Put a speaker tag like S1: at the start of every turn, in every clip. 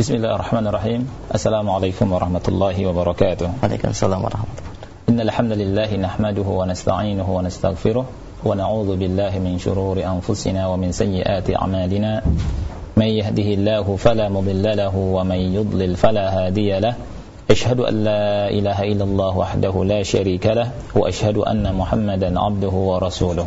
S1: بسم الله الرحمن الرحيم
S2: السلام عليكم ورحمة
S1: الله وبركاته وعليكم السلام ورحمة الله إن الحمد لله نحمده ونستعينه ونستغفره ونعوذ بالله من شرور أنفسنا ومن سيئات أعمالنا من يهده الله فلا مضل له ومن يضلل فلا هادي له أشهد أن لا إله إلا الله وحده لا شريك له وأشهد أن محمدا عبده ورسوله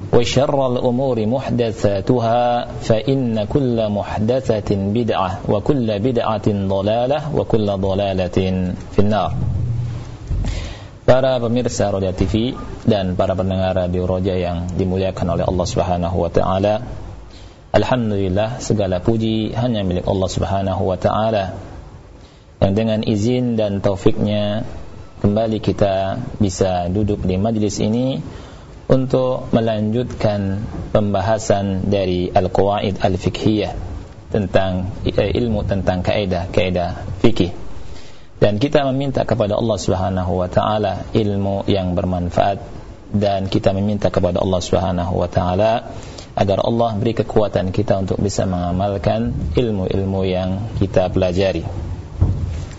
S1: وشر الأمور محدثاتها فإن كل محدثة بدعة وكل بدعة ضلالة وكل ضلالة في النار Para pemirsa Roja TV dan para pendengar Radio Roja yang dimuliakan oleh Allah Subhanahu wa taala. Alhamdulillah segala puji hanya milik Allah Subhanahu wa taala. Yang dengan izin dan taufiknya kembali kita bisa duduk di majlis ini untuk melanjutkan pembahasan dari Al-Qawaid Al-Fiqhiyah tentang eh, ilmu tentang kaidah-kaidah fikih. Dan kita meminta kepada Allah Subhanahu wa taala ilmu yang bermanfaat dan kita meminta kepada Allah Subhanahu wa taala agar Allah beri kekuatan kita untuk bisa mengamalkan ilmu-ilmu yang kita pelajari.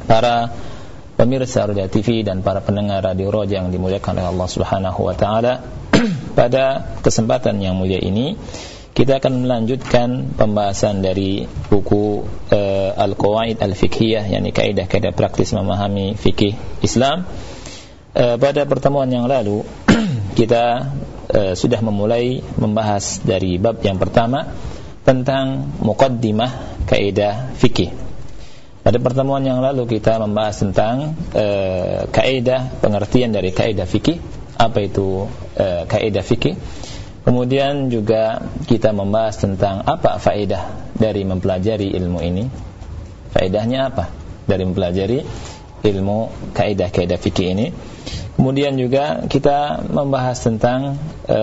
S1: Para pemirsa Roja TV dan para pendengar Radio Roja yang dimuliakan oleh Allah Subhanahu wa taala, pada kesempatan yang mulia ini kita akan melanjutkan pembahasan dari buku uh, Al-Qawaid Al-Fiqhiyah yakni kaidah-kaidah praktis memahami fikih Islam. Uh, pada pertemuan yang lalu kita uh, sudah memulai membahas dari bab yang pertama tentang muqaddimah kaidah fikih. Pada pertemuan yang lalu kita membahas tentang uh, kaidah pengertian dari kaidah fikih apa itu e, kaidah fikih. Kemudian juga kita membahas tentang apa faedah dari mempelajari ilmu ini. Faedahnya apa dari mempelajari ilmu kaidah-kaidah fikih ini. Kemudian juga kita membahas tentang e,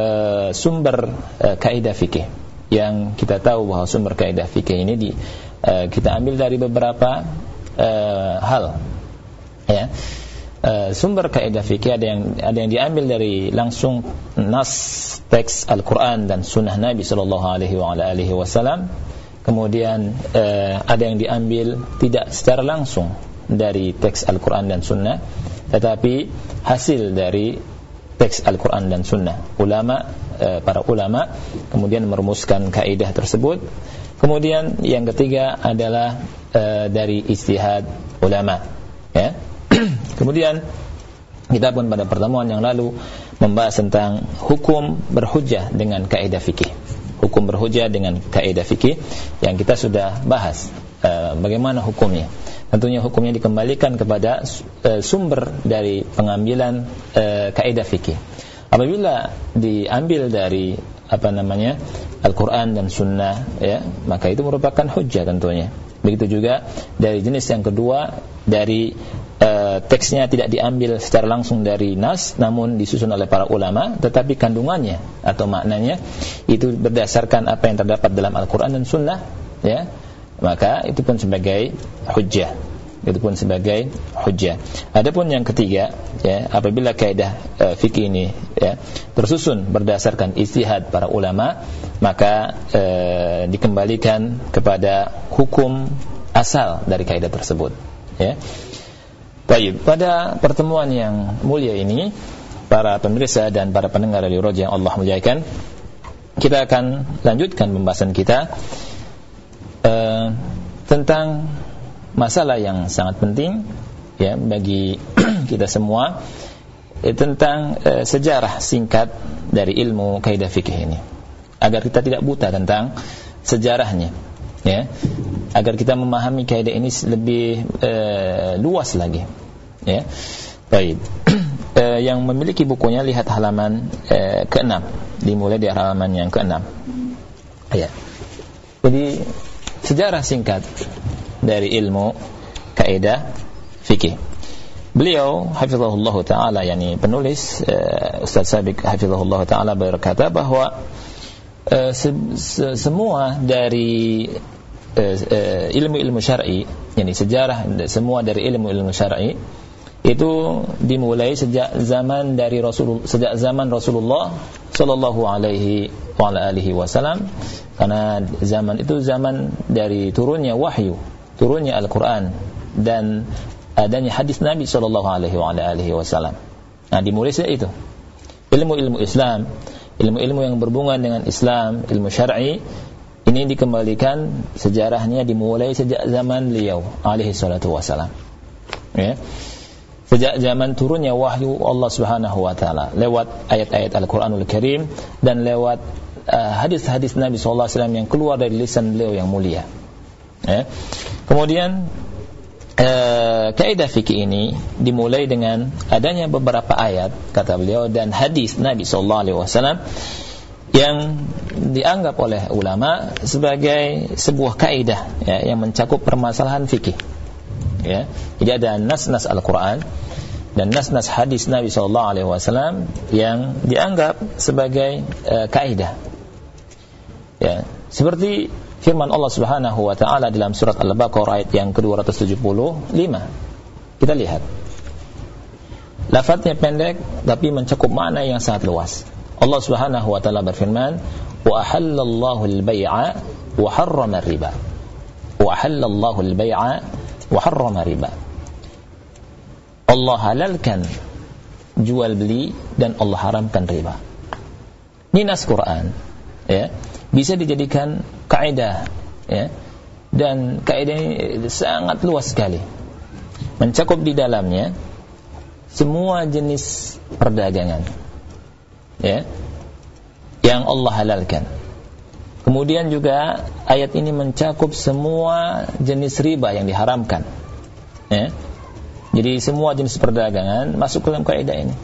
S1: sumber e, kaidah fikih yang kita tahu bahwa sumber kaidah fikih ini di, e, kita ambil dari beberapa e, hal ya Eh, sumber kaidah fikih ada yang ada yang diambil dari langsung nas teks Al-Qur'an dan sunnah Nabi sallallahu alaihi wasallam. Kemudian uh, ada yang diambil tidak secara langsung dari teks Al-Qur'an dan sunnah, tetapi hasil dari teks Al-Quran dan Sunnah. Ulama, uh, para ulama kemudian merumuskan kaidah tersebut. Kemudian yang ketiga adalah uh, dari istihad ulama. Ya, Kemudian kita pun pada pertemuan yang lalu membahas tentang hukum berhujah dengan kaidah fikih. Hukum berhujah dengan kaidah fikih yang kita sudah bahas uh, bagaimana hukumnya. Tentunya hukumnya dikembalikan kepada uh, sumber dari pengambilan uh, kaidah fikih. Apabila diambil dari apa namanya Al-Quran dan Sunnah, ya maka itu merupakan hujah tentunya. Begitu juga dari jenis yang kedua dari uh, teksnya tidak diambil secara langsung dari nas namun disusun oleh para ulama tetapi kandungannya atau maknanya itu berdasarkan apa yang terdapat dalam Al-Qur'an dan sunnah ya maka itu pun sebagai hujjah itu pun sebagai hujjah. Adapun yang ketiga, ya, apabila kaidah e, fikih ini ya, tersusun berdasarkan istihad para ulama, maka e, dikembalikan kepada hukum asal dari kaidah tersebut, ya. Baik, pada pertemuan yang mulia ini, para pemirsa dan para pendengar dari Roja yang Allah muliakan, kita akan lanjutkan pembahasan kita uh, tentang masalah yang sangat penting ya bagi kita semua eh, tentang uh, sejarah singkat dari ilmu kaidah fikih ini. agar kita tidak buta tentang sejarahnya ya agar kita memahami kaidah ini lebih uh, luas lagi ya. Baik. Uh, yang memiliki bukunya lihat halaman uh, ke-6 dimulai di halaman yang ke-6 ya. Jadi sejarah singkat dari ilmu kaidah fikih. Beliau hafizahullah taala yakni penulis uh, Ustaz Sabik hafizahullah taala berkata bahwa uh, se se semua dari ilmu-ilmu uh, syar'i yakni sejarah semua dari ilmu-ilmu syar'i itu dimulai sejak zaman dari Rasul sejak zaman Rasulullah sallallahu alaihi wa alihi wasallam karena zaman itu zaman dari turunnya wahyu turunnya Al-Qur'an dan adanya hadis Nabi Shallallahu Alaihi Wasallam. Nah dimulai sejak itu ilmu-ilmu Islam, ilmu-ilmu yang berhubungan dengan Islam, ilmu syar'i ini dikembalikan sejarahnya dimulai sejak zaman beliau alaihi salatu wasalam. Ya. Sejak zaman turunnya wahyu Allah Subhanahu wa taala lewat ayat-ayat Al-Qur'anul Karim dan lewat uh, hadis-hadis uh, Nabi sallallahu alaihi wasallam yang keluar dari lisan beliau yang mulia. Ya. Kemudian Eh, kaidah fikih ini dimulai dengan adanya beberapa ayat kata beliau dan hadis Nabi sallallahu alaihi wasallam yang dianggap oleh ulama sebagai sebuah kaidah ya, yang mencakup permasalahan fikih. Ya. Jadi ada nas-nas Al-Qur'an dan nas-nas hadis Nabi sallallahu alaihi wasallam yang dianggap sebagai uh, kaidah. Ya. Seperti firman Allah Subhanahu wa taala dalam surat Al-Baqarah ayat yang ke-275. Kita lihat. Lafadznya pendek tapi mencakup makna yang sangat luas. Allah Subhanahu wa taala berfirman, "Wa ahallallahu al-bai'a wa harrama riba." Wa ahallallahu al-bai'a wa harrama riba. Allah halalkan jual beli dan Allah haramkan riba. Ini nas Quran, ya bisa dijadikan kaidah ya dan kaidah ini sangat luas sekali mencakup di dalamnya semua jenis perdagangan ya. Yang Allah halalkan. Kemudian juga ayat ini mencakup semua jenis riba yang diharamkan. Ya. Jadi semua jenis perdagangan masuk dalam kaidah ini.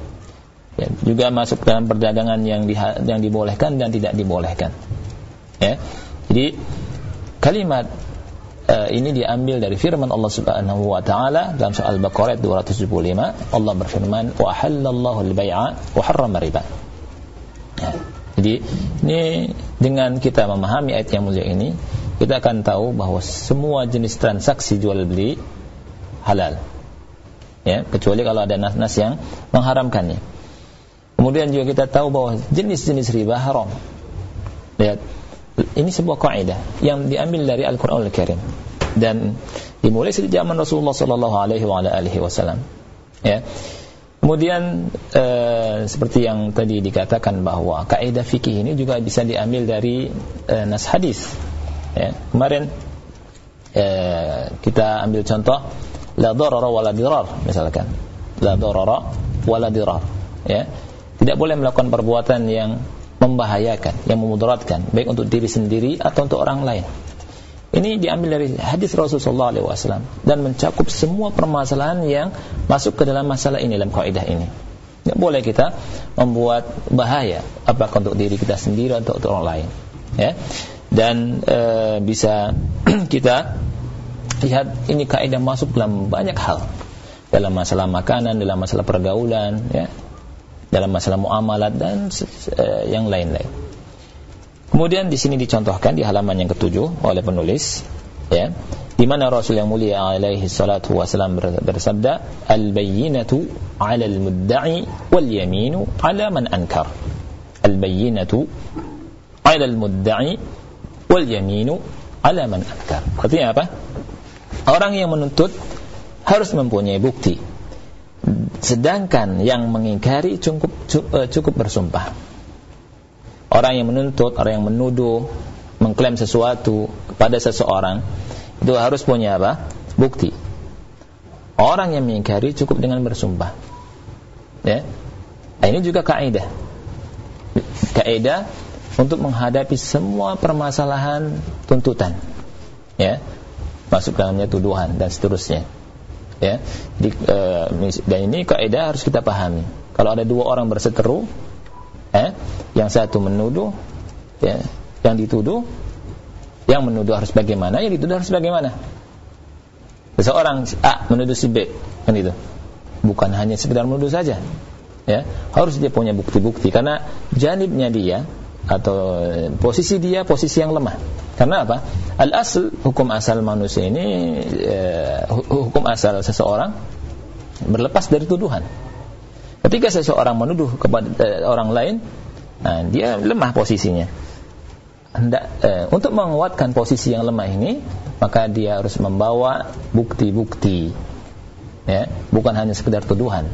S1: Ya, juga masuk dalam perdagangan yang di, yang dibolehkan dan tidak dibolehkan. Ya. Jadi kalimat uh, ini diambil dari firman Allah Subhanahu wa taala dalam surah Al-Baqarah 275 Allah berfirman wa halallahu al-bai'a wa harrama riba. Jadi ini dengan kita memahami ayat yang mulia ini kita akan tahu bahwa semua jenis transaksi jual beli halal. Ya, kecuali kalau ada nas-nas yang mengharamkannya. Kemudian juga kita tahu bahwa jenis-jenis riba haram. Lihat, ini sebuah kaidah yang diambil dari Al-Qur'an Al-Karim dan dimulai sejak zaman Rasulullah sallallahu alaihi wasallam. Ya. Kemudian e, seperti yang tadi dikatakan bahwa kaidah fikih ini juga bisa diambil dari e, nas hadis. Ya. Kemarin e, kita ambil contoh la darara wala dirar misalkan. La darara wala dirar. Ya. Tidak boleh melakukan perbuatan yang membahayakan, yang memudaratkan, baik untuk diri sendiri atau untuk orang lain. Ini diambil dari hadis Rasulullah SAW dan mencakup semua permasalahan yang masuk ke dalam masalah ini dalam kaidah ini. Tidak boleh kita membuat bahaya apakah untuk diri kita sendiri atau untuk orang lain. Ya. Dan e, bisa kita lihat ini kaidah masuk dalam banyak hal dalam masalah makanan, dalam masalah pergaulan, ya, dalam masalah muamalat dan uh, yang lain-lain. Kemudian di sini dicontohkan di halaman yang ketujuh oleh penulis, ya, di mana Rasul yang mulia alaihi salatu wasallam bersabda, "Al-bayyinatu 'ala al-mudda'i wal yaminu 'ala man ankar." Al-bayyinatu 'ala al-mudda'i wal yaminu 'ala man ankar. Artinya apa? Orang yang menuntut harus mempunyai bukti Sedangkan yang mengingkari cukup eh, cukup bersumpah. Orang yang menuntut, orang yang menuduh, mengklaim sesuatu kepada seseorang itu harus punya apa? Bukti. Orang yang mengingkari cukup dengan bersumpah. Ya. Nah, ini juga kaidah. Kaidah untuk menghadapi semua permasalahan tuntutan ya masuk dalamnya tuduhan dan seterusnya ya Di, e, dan ini kaidah harus kita pahami kalau ada dua orang berseteru eh? Yang satu menuduh ya. Yang dituduh yang menuduh harus bagaimana? Yang dituduh harus bagaimana? Seseorang A menuduh si B kan itu bukan hanya sekedar menuduh saja ya. Harus dia punya bukti-bukti karena janibnya dia atau posisi dia posisi yang lemah. Karena apa? Al asal hukum asal manusia ini eh, hukum asal seseorang berlepas dari tuduhan ketika seseorang menuduh kepada eh, orang lain nah, dia lemah posisinya. Hendak eh, untuk menguatkan posisi yang lemah ini maka dia harus membawa bukti-bukti ya. Bukan hanya sekedar tuduhan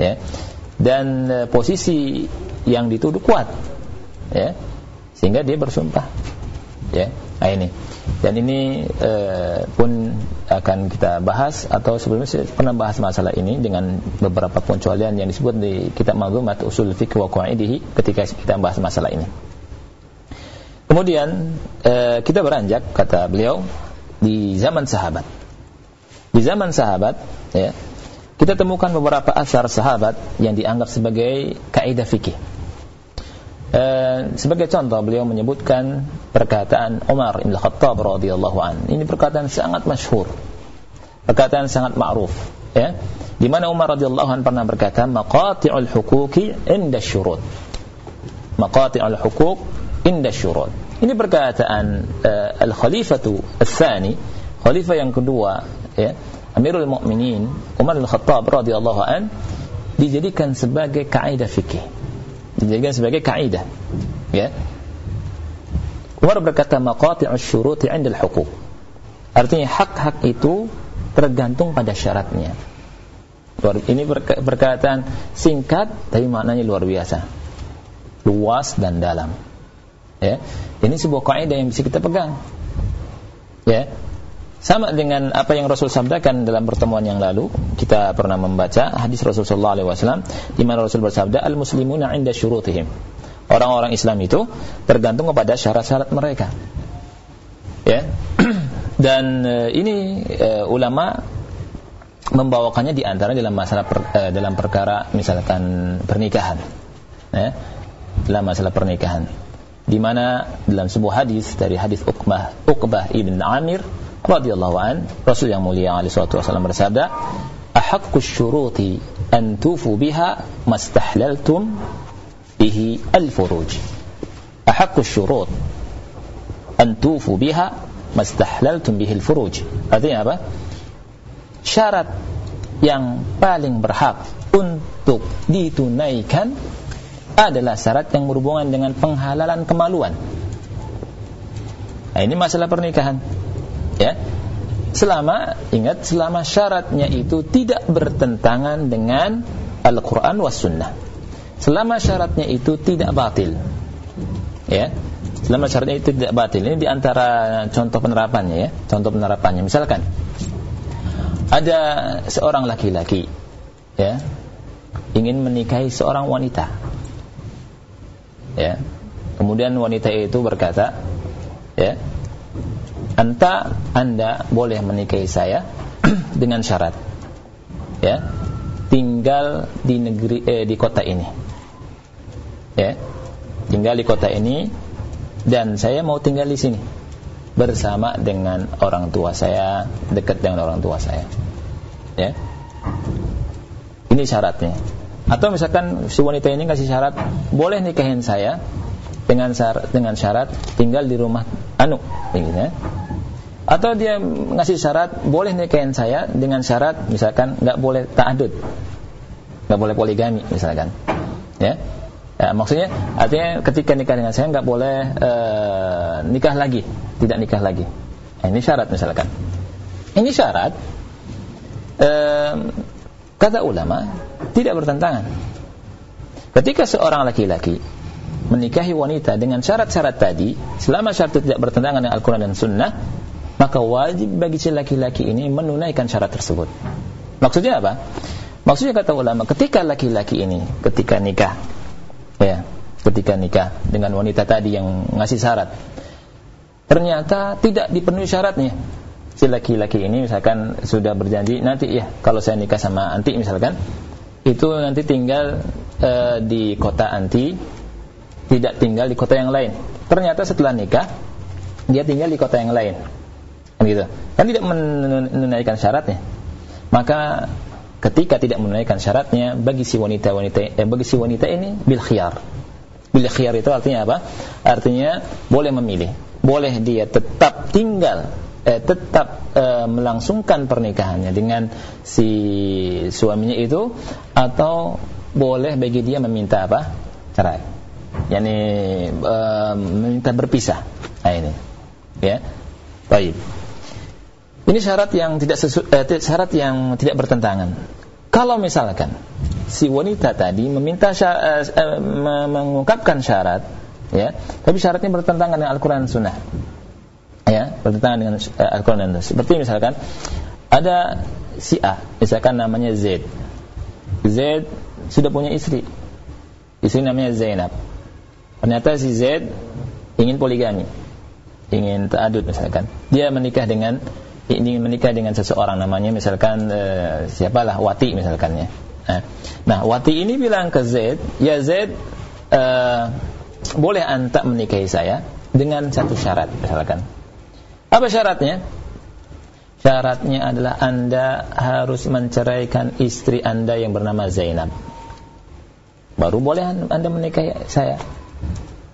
S1: ya. Dan eh, posisi yang dituduh kuat ya. Sehingga dia bersumpah ya. Nah ini dan ini e, pun akan kita bahas atau sebelumnya saya pernah bahas masalah ini dengan beberapa pengecualian yang disebut di kitab Maghumat Usul Fiqh wa Qaidihi ketika kita bahas masalah ini. Kemudian e, kita beranjak kata beliau di zaman sahabat. Di zaman sahabat ya kita temukan beberapa asar sahabat yang dianggap sebagai kaidah fikih Eh, sebagai contoh beliau menyebutkan perkataan Umar bin Khattab radhiyallahu an. Ini perkataan sangat masyhur. Perkataan sangat ma'ruf, ya. Di mana Umar radhiyallahu an pernah berkata, "Maqati'ul huquqi inda syurut." Maqati'ul huquq inda syurut. Ini perkataan uh, Al-Khalifatu Al-Thani, khalifah yang kedua, ya. Amirul Mukminin Umar bin Khattab radhiyallahu an dijadikan sebagai kaidah fikih dijadikan sebagai kaidah ya. Umar berkata maqati'us syuruti 'inda al-huquq artinya hak-hak itu tergantung pada syaratnya. Ini perkataan singkat tapi maknanya luar biasa. Luas dan dalam. Ya. Ini sebuah kaidah yang bisa kita pegang. Ya sama dengan apa yang Rasul sabdakan dalam pertemuan yang lalu, kita pernah membaca hadis Rasulullah SAW di mana Rasul bersabda, "Al-muslimuna 'inda syurutihim." Orang-orang Islam itu tergantung kepada syarat-syarat mereka. Ya. Dan uh, ini uh, ulama membawakannya di antara dalam masalah per, uh, dalam perkara misalkan pernikahan. Ya. Dalam masalah pernikahan. Di mana dalam sebuah hadis dari hadis Uqbah, Uqbah ibn Amir radhiyallahu an Rasul yang mulia alaihi salatu wasallam bersabda ahaqqu syuruti an tufu biha mastahlaltum bihi al-furuj. Ahaqqu syurut an tufu biha mastahlaltum bihi al-furuj. Artinya apa? Syarat yang paling berhak untuk ditunaikan adalah syarat yang berhubungan dengan penghalalan kemaluan. Nah, ini masalah pernikahan ya. Selama ingat selama syaratnya itu tidak bertentangan dengan Al-Quran was sunnah. Selama syaratnya itu tidak batil. Ya. Selama syaratnya itu tidak batil. Ini di antara contoh penerapannya ya. Contoh penerapannya. Misalkan ada seorang laki-laki ya ingin menikahi seorang wanita. Ya. Kemudian wanita itu berkata ya anta anda boleh menikahi saya dengan syarat ya tinggal di negeri eh, di kota ini ya tinggal di kota ini dan saya mau tinggal di sini bersama dengan orang tua saya dekat dengan orang tua saya ya. Ini syaratnya. Atau misalkan si wanita ini kasih syarat boleh nikahin saya dengan syarat dengan syarat tinggal di rumah anu ya atau dia ngasih syarat boleh nikahin saya dengan syarat misalkan nggak boleh ta'adud nggak boleh poligami misalkan ya Ya, maksudnya artinya ketika nikah dengan saya nggak boleh uh, nikah lagi, tidak nikah lagi. Nah, ini syarat misalkan. Ini syarat uh, kata ulama tidak bertentangan. Ketika seorang laki-laki menikahi wanita dengan syarat-syarat tadi, selama syarat itu tidak bertentangan dengan Al-Quran dan Sunnah, maka wajib bagi si laki-laki ini menunaikan syarat tersebut. Maksudnya apa? Maksudnya kata ulama, ketika laki-laki ini ketika nikah, ya, ketika nikah dengan wanita tadi yang ngasih syarat ternyata tidak dipenuhi syaratnya si laki-laki ini misalkan sudah berjanji nanti ya kalau saya nikah sama anti misalkan itu nanti tinggal uh, di kota anti tidak tinggal di kota yang lain ternyata setelah nikah dia tinggal di kota yang lain gitu. Kan tidak menunaikan syaratnya. Maka ketika tidak menunaikan syaratnya bagi si wanita wanita eh, bagi si wanita ini bil khiyar. Bil khiyar itu artinya apa? Artinya boleh memilih. Boleh dia tetap tinggal eh, tetap eh, melangsungkan pernikahannya dengan si suaminya itu atau boleh bagi dia meminta apa? Cerai. Yakni eh, meminta berpisah. Nah ini. Ya. Baik ini syarat yang tidak sesu, eh, syarat yang tidak bertentangan. Kalau misalkan si wanita tadi meminta syarat, eh, eh mengungkapkan syarat ya tapi syaratnya bertentangan dengan Al-Quran Sunnah ya bertentangan dengan uh, Al-Quran dan Sunnah. Seperti misalkan ada si A misalkan namanya Z Z sudah punya istri. Istri namanya Zainab. Ternyata si Z ingin poligami ingin ta'adud misalkan. Dia menikah dengan ingin menikah dengan seseorang namanya misalkan uh, siapalah Wati misalkan ya nah Wati ini bilang ke Z ya Z uh, boleh anta menikahi saya dengan satu syarat misalkan. Apa syaratnya? Syaratnya adalah anda harus menceraikan istri anda yang bernama Zainab. Baru boleh anda menikahi saya.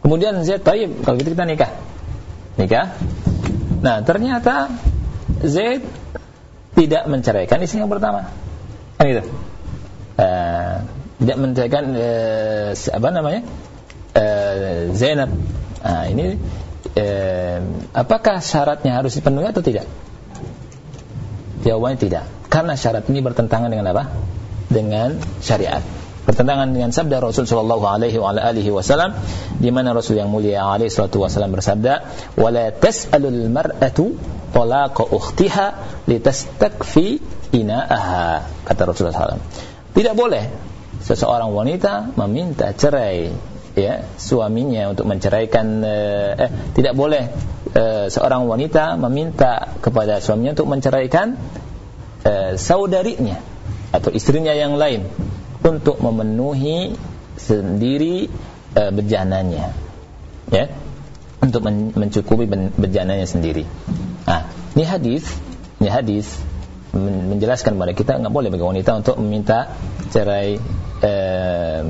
S1: Kemudian Z, taib, kalau gitu kita nikah. Nikah. Nah, ternyata Z tidak menceraikan istri yang pertama. Kan gitu. Uh, tidak menceraikan uh, apa namanya? uh, Zainab. Nah, ini uh, apakah syaratnya harus dipenuhi atau tidak? Jawabannya tidak. Karena syarat ini bertentangan dengan apa? Dengan syariat. Bertentangan dengan sabda Rasul sallallahu alaihi wa alihi wasallam di mana Rasul yang mulia alaihi salatu wasallam bersabda, "Wala tas'alul mar'atu talaqa ukhtiha litastakfi ina'aha." Kata Rasulullah SAW. Tidak boleh seseorang wanita meminta cerai ya suaminya untuk menceraikan eh, eh tidak boleh eh, seorang wanita meminta kepada suaminya untuk menceraikan eh, saudarinya atau istrinya yang lain untuk memenuhi sendiri eh, bejananya ya untuk men mencukupi bejananya sendiri. Nah, ini hadis, ini hadis menjelaskan kepada kita nggak boleh bagi wanita untuk meminta cerai uh,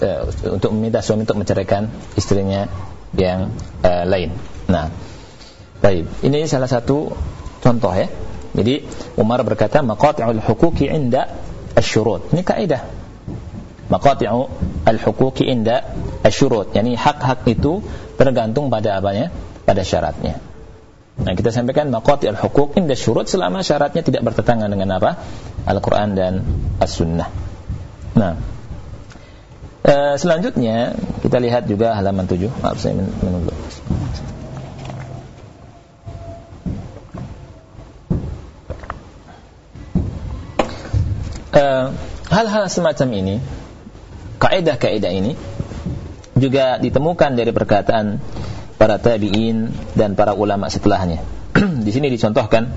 S1: uh, untuk meminta suami untuk menceraikan istrinya yang uh, lain. Nah, baik. Ini salah satu contoh ya. Jadi Umar berkata maqati'ul huquqi inda asyurut. Ini kaidah. Maqati'u al-huquqi inda asyurut. Yani hak-hak itu tergantung pada apanya? Pada syaratnya. Nah, kita sampaikan maqati al-huquq inda syurut selama syaratnya tidak bertentangan dengan apa? Al-Qur'an dan As-Sunnah. Nah, e, selanjutnya kita lihat juga halaman 7. Maaf saya menunggu. Eh, hal-hal semacam ini, kaidah-kaidah ini juga ditemukan dari perkataan para tabi'in dan para ulama setelahnya. Di sini dicontohkan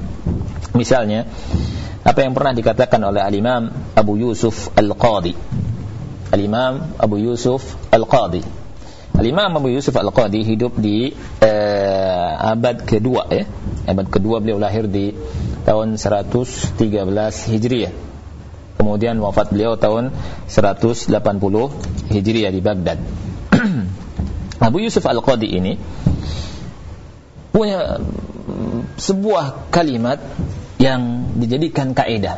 S1: misalnya apa yang pernah dikatakan oleh al-Imam Abu Yusuf Al-Qadi. Al-Imam Abu Yusuf Al-Qadi. Al-Imam Abu Yusuf Al-Qadi hidup di uh, abad kedua ya. Abad kedua beliau lahir di tahun 113 Hijriah. Kemudian wafat beliau tahun 180 Hijriah di Baghdad. Abu Yusuf Al-Qadi ini punya sebuah kalimat yang dijadikan kaidah.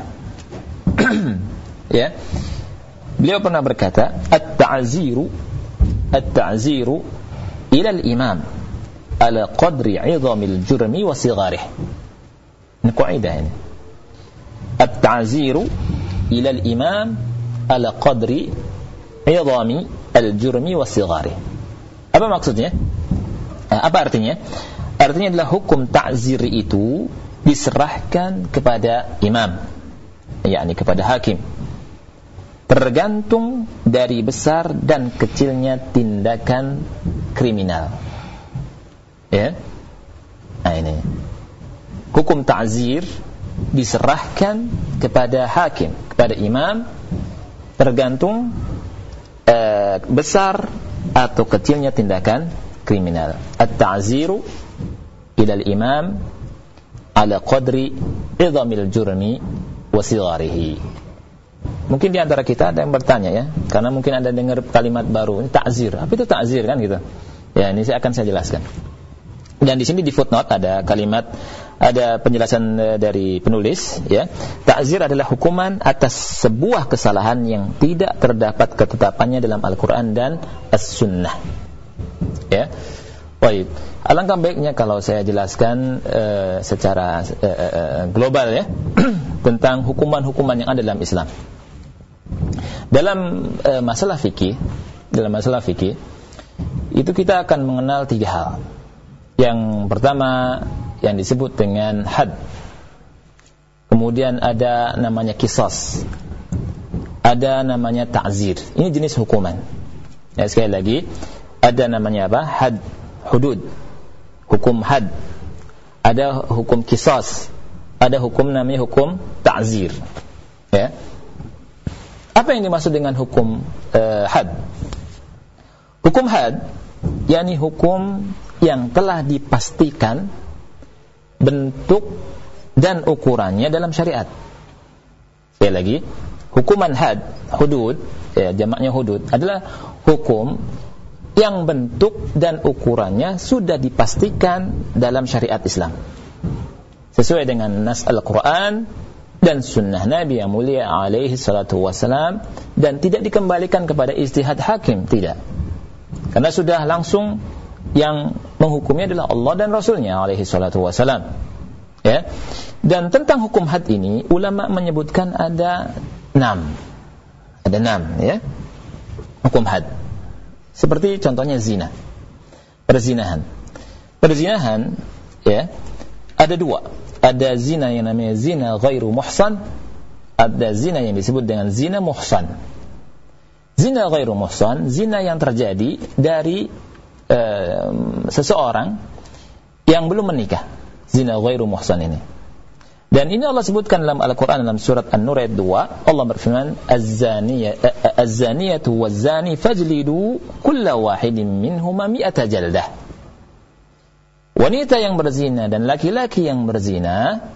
S1: ya. Beliau pernah berkata, "At-ta'ziru at-ta'ziru ila al-imam ala qadri 'idhamil jurmi wa sigharih." Ini kaidah ini. At-ta'ziru ila al-imam ala qadri 'idhami al-jurmi wa sigharih. Apa maksudnya? Apa artinya? Artinya adalah hukum ta'zir itu diserahkan kepada imam yakni kepada hakim tergantung dari besar dan kecilnya tindakan kriminal. Ya. Nah ini. Hukum ta'zir diserahkan kepada hakim, kepada imam tergantung uh, besar atau kecilnya tindakan kriminal. At-ta'ziru ila al-imam ala qadri idhamil jurmi wa sigarihi. Mungkin di antara kita ada yang bertanya ya, karena mungkin ada dengar kalimat baru, ini takzir. Apa itu takzir kan gitu? Ya, ini saya akan saya jelaskan. Dan di sini di footnote ada kalimat ada penjelasan eh, dari penulis ya. Takzir adalah hukuman atas sebuah kesalahan yang tidak terdapat ketetapannya dalam Al-Qur'an dan As-Sunnah. Ya. Baik. Alangkah baiknya kalau saya jelaskan uh, secara uh, uh, global ya tentang hukuman-hukuman yang ada dalam Islam. Dalam e, masalah fikih, dalam masalah fikih itu kita akan mengenal tiga hal. Yang pertama yang disebut dengan had. Kemudian ada namanya kisos. Ada namanya ta'zir. Ini jenis hukuman. Ya, sekali lagi, ada namanya apa? Had, hudud. Hukum had. Ada hukum kisos. Ada hukum namanya hukum ta'zir. Ya. Apa yang dimaksud dengan hukum uh, had? Hukum had yakni hukum yang telah dipastikan bentuk dan ukurannya dalam syariat. Sekali lagi, hukuman had, hudud, ya, jamaknya hudud adalah hukum yang bentuk dan ukurannya sudah dipastikan dalam syariat Islam. Sesuai dengan nas Al-Quran dan sunnah Nabi yang mulia alaihi salatu wasalam dan tidak dikembalikan kepada istihad hakim tidak karena sudah langsung yang menghukumnya adalah Allah dan Rasulnya alaihi salatu wasalam ya. Dan tentang hukum had ini ulama menyebutkan ada enam. Ada enam ya. Hukum had. Seperti contohnya zina. Perzinahan. Perzinahan ya ada dua. Ada zina yang namanya zina ghairu muhsan ada zina yang disebut dengan zina muhsan. Zina ghairu muhsan zina yang terjadi dari uh, seseorang yang belum menikah. Zina ghairu muhsan ini. Dan ini Allah sebutkan dalam Al-Quran dalam surat An-Nur ayat 2 Allah berfirman Az-zaniyatu waz-zani fajlidu kulla wahidin minhuma mi'ata jaldah. Wanita yang berzina dan laki-laki yang berzina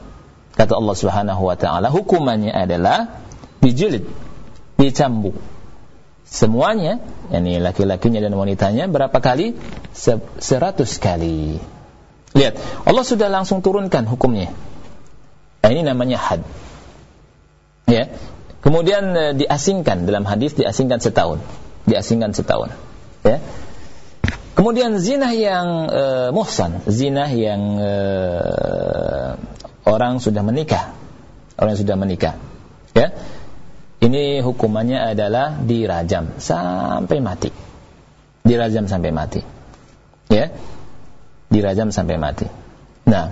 S1: kata Allah Subhanahu wa taala hukumannya adalah dijilid dicambuk semuanya yakni laki-lakinya dan wanitanya berapa kali? Seratus kali. Lihat Allah sudah langsung turunkan hukumnya. Nah, ini namanya had. Ya. Kemudian e, diasingkan dalam hadis diasingkan setahun. Diasingkan setahun. Ya. Kemudian zina yang e, muhsan, zina yang e, orang sudah menikah, orang yang sudah menikah, ya. Ini hukumannya adalah dirajam sampai mati. Dirajam sampai mati. Ya. Dirajam sampai mati. Nah.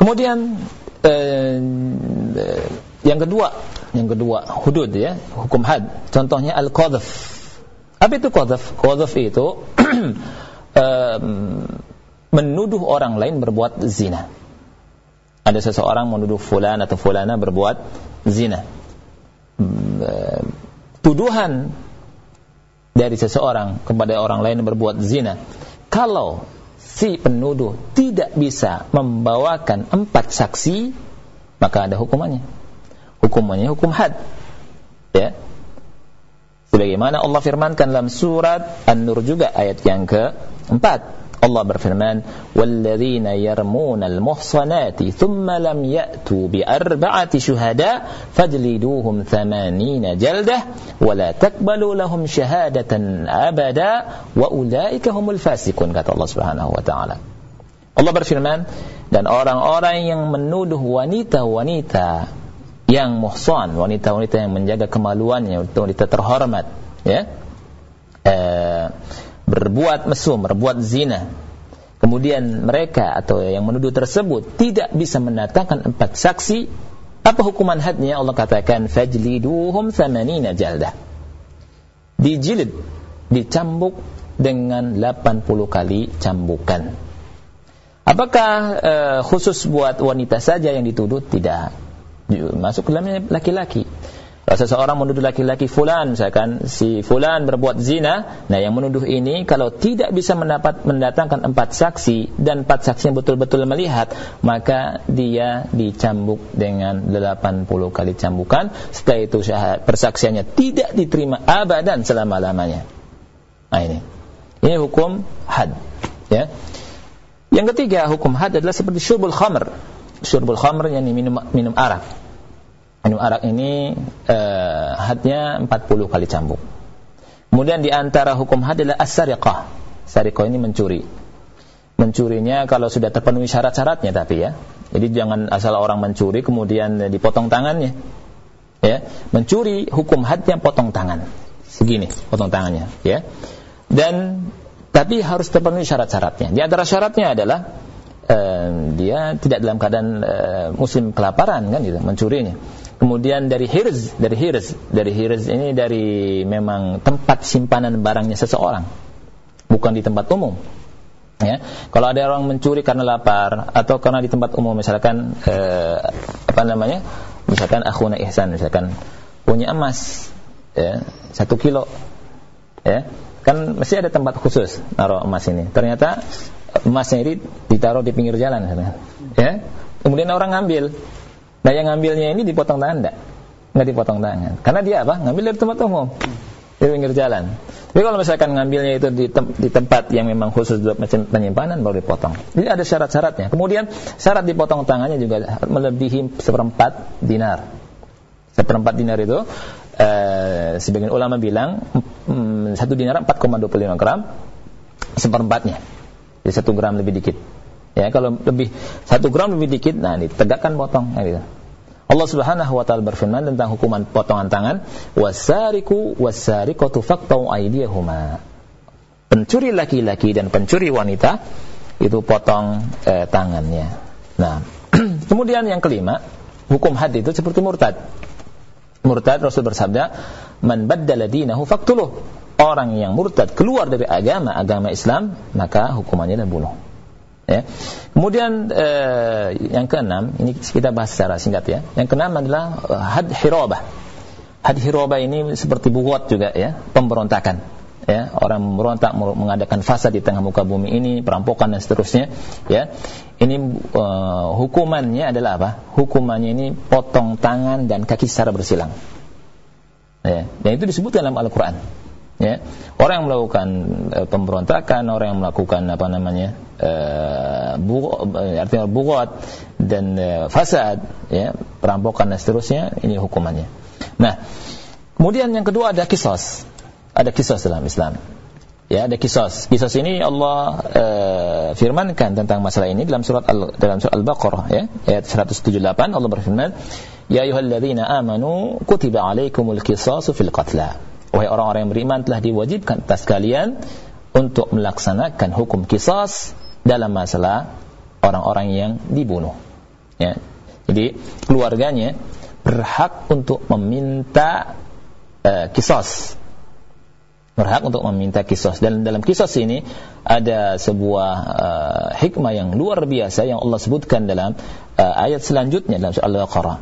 S1: Kemudian e, yang kedua, yang kedua hudud ya, hukum had. Contohnya al-qadhf apa itu qadhaf? Qadhaf itu menuduh orang lain berbuat zina. Ada seseorang menuduh fulan atau fulana berbuat zina. Tuduhan dari seseorang kepada orang lain berbuat zina. Kalau si penuduh tidak bisa membawakan empat saksi, maka ada hukumannya. Hukumannya hukum had. Ya, Sebagaimana Allah firmankan dalam surat An-Nur juga ayat yang keempat. Allah berfirman, "Walladzina yarmuna al-muhsanati thumma lam ya'tu bi arba'ati syuhada fajliduhum 80 jaldah wa la taqbalu lahum syahadatan abada wa ulaika humul fasiqun," kata Allah Subhanahu wa taala. Allah berfirman, dan orang-orang yang menuduh wanita-wanita yang muhsan, wanita-wanita yang menjaga kemaluannya, wanita terhormat, ya, e, berbuat mesum, berbuat zina. Kemudian mereka atau yang menuduh tersebut tidak bisa mendatangkan empat saksi, Apa hukuman hadnya? Allah katakan fajliduhum thamanina jaldah. Dijilid, dicambuk dengan 80 kali cambukan. Apakah uh, khusus buat wanita saja yang dituduh? Tidak. Masuk ke dalamnya laki-laki. Kalau seseorang menuduh laki-laki fulan, misalkan si fulan berbuat zina, nah yang menuduh ini kalau tidak bisa mendapat mendatangkan empat saksi dan empat saksi yang betul-betul melihat, maka dia dicambuk dengan 80 kali cambukan. Setelah itu persaksiannya tidak diterima abadan selama-lamanya. Nah ini. Ini hukum had. Ya. Yang ketiga hukum had adalah seperti syurbul khamr. Syurbul khamr yang minum minum arak minum arak ini uh, hadnya 40 kali cambuk. Kemudian di antara hukum had adalah as-sariqah. Sariqah ini mencuri. Mencurinya kalau sudah terpenuhi syarat-syaratnya tapi ya. Jadi jangan asal orang mencuri kemudian dipotong tangannya. Ya, mencuri hukum hadnya potong tangan. Segini potong tangannya, ya. Dan tapi harus terpenuhi syarat-syaratnya. Di antara syaratnya adalah uh, dia tidak dalam keadaan uh, muslim kelaparan kan gitu, mencurinya Kemudian dari hirz, dari hirz, dari hirz ini dari memang tempat simpanan barangnya seseorang, bukan di tempat umum. Ya, kalau ada orang mencuri karena lapar atau karena di tempat umum, misalkan eh, apa namanya, misalkan akhuna ihsan, misalkan punya emas, ya, satu kilo, ya, kan mesti ada tempat khusus naruh emas ini. Ternyata emasnya ini ditaruh di pinggir jalan, ya, kemudian orang ngambil, Nah yang ngambilnya ini dipotong tangan enggak? Dipotong tangan. Karena dia apa? Ngambil dari tempat umum. Di pinggir jalan. Tapi kalau misalkan ngambilnya itu di, tem di tempat yang memang khusus buat penyimpanan baru dipotong. Jadi ada syarat-syaratnya. Kemudian syarat dipotong tangannya juga melebihi seperempat dinar. Seperempat dinar itu eh, sebagian ulama bilang mm, satu dinar 4,25 gram seperempatnya. Jadi satu gram lebih dikit. Ya, kalau lebih satu gram lebih dikit, nah ditegakkan potong. Ya, gitu. Allah Subhanahu wa taala berfirman tentang hukuman potongan tangan, wasariku wasariqatu faqtau aydiyahuma. Pencuri laki-laki dan pencuri wanita itu potong eh, tangannya. Nah, kemudian yang kelima, hukum had itu seperti murtad. Murtad Rasul bersabda, "Man baddala dinahu faqtuluh." Orang yang murtad keluar dari agama agama Islam, maka hukumannya adalah bunuh. Ya. Kemudian eh, yang keenam, ini kita bahas secara singkat ya. Yang keenam adalah uh, had hirabah. Had hirabah ini seperti buat juga ya, pemberontakan. Ya, orang memberontak mengadakan fasad di tengah muka bumi ini, perampokan dan seterusnya, ya. Ini uh, hukumannya adalah apa? Hukumannya ini potong tangan dan kaki secara bersilang. Ya, dan itu disebut dalam Al-Qur'an ya. Orang yang melakukan e, pemberontakan orang yang melakukan apa namanya e, artinya bugot dan e, fasad ya perampokan dan seterusnya ini hukumannya. Nah kemudian yang kedua ada kisos. Ada kisos dalam Islam. Ya ada kisos. Kisos ini Allah e, firmankan tentang masalah ini dalam surat al, dalam surat Al-Baqarah ya ayat 178 Allah berfirman ya ayyuhalladzina amanu kutiba alaikumul qisasu fil qatla Wahai orang-orang yang beriman telah diwajibkan atas kalian untuk melaksanakan hukum kisas dalam masalah orang-orang yang dibunuh. Ya. Jadi keluarganya berhak untuk meminta uh, kisas. Berhak untuk meminta kisas. Dan dalam kisas ini ada sebuah uh, hikmah yang luar biasa yang Allah sebutkan dalam uh, ayat selanjutnya dalam surah Al-Baqarah.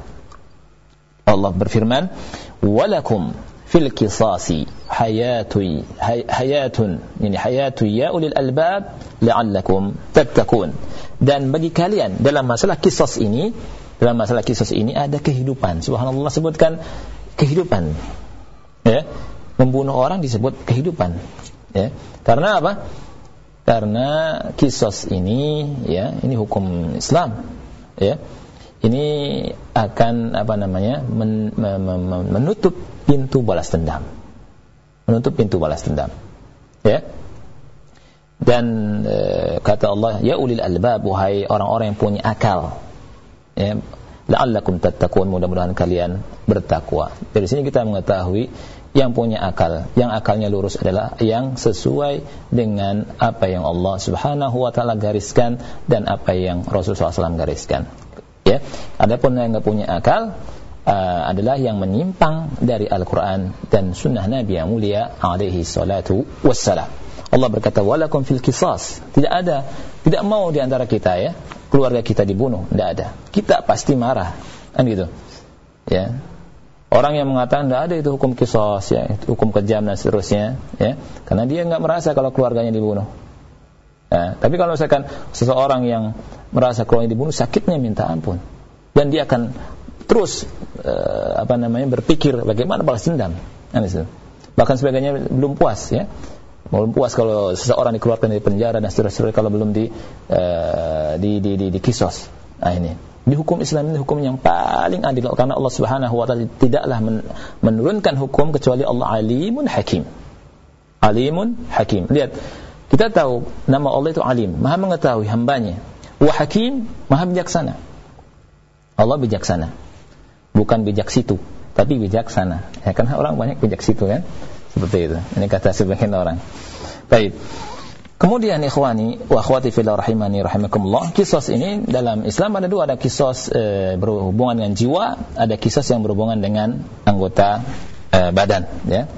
S1: Allah berfirman, "Walakum fil qisasi hayatu hayatun ini hayatu ya ulil albab la'allakum tattaqun. Dan bagi kalian dalam masalah kisos ini dalam masalah kisos ini ada kehidupan. Subhanallah sebutkan kehidupan. Ya membunuh orang disebut kehidupan. Ya karena apa? Karena kisos ini ya ini hukum Islam. Ya ini akan apa namanya men, men, men, menutup pintu balas dendam. Menutup pintu balas dendam. Ya? Dan e, kata Allah ya ulil albab wahai orang-orang yang punya akal. Ya? La'allakum tattaqun mudah-mudahan kalian bertakwa. Dari sini kita mengetahui yang punya akal, yang akalnya lurus adalah yang sesuai dengan apa yang Allah Subhanahu wa taala gariskan dan apa yang Rasulullah SAW gariskan Ya, adapun yang nggak punya akal uh, adalah yang menyimpang dari Al-Quran dan Sunnah Nabi yang mulia alaihi salatu wassalam. Allah berkata, "Walakum fil kisas." Tidak ada, tidak mau di antara kita ya, keluarga kita dibunuh, tidak ada. Kita pasti marah, kan gitu. Ya. Orang yang mengatakan tidak ada itu hukum kisos, ya, hukum kejam dan seterusnya, ya, karena dia nggak merasa kalau keluarganya dibunuh. Ya, tapi kalau misalkan seseorang yang merasa keluarganya dibunuh, sakitnya minta ampun, dan dia akan terus uh, apa namanya berpikir bagaimana balas dendam, kan itu. Bahkan sebagainya belum puas, ya, belum puas kalau seseorang dikeluarkan dari penjara dan seterusnya kalau belum di, uh, di, di, di, di kisos. Nah ini di hukum Islam ini hukum yang paling adil karena Allah Subhanahu wa taala tidaklah menurunkan hukum kecuali Allah Alimun Hakim. Alimun Hakim. Lihat, kita tahu nama Allah itu Alim, Maha mengetahui hambanya. Wa Hakim, Maha bijaksana. Allah bijaksana. Bukan bijak situ, tapi bijaksana. Ya kan orang banyak bijak situ kan? Seperti itu. Ini kata sebagian orang. Baik. Kemudian ikhwani wa akhwati fillah rahimani rahimakumullah, kisos ini dalam Islam ada dua, ada kisos e, berhubungan dengan jiwa, ada kisos yang berhubungan dengan anggota e, badan, ya.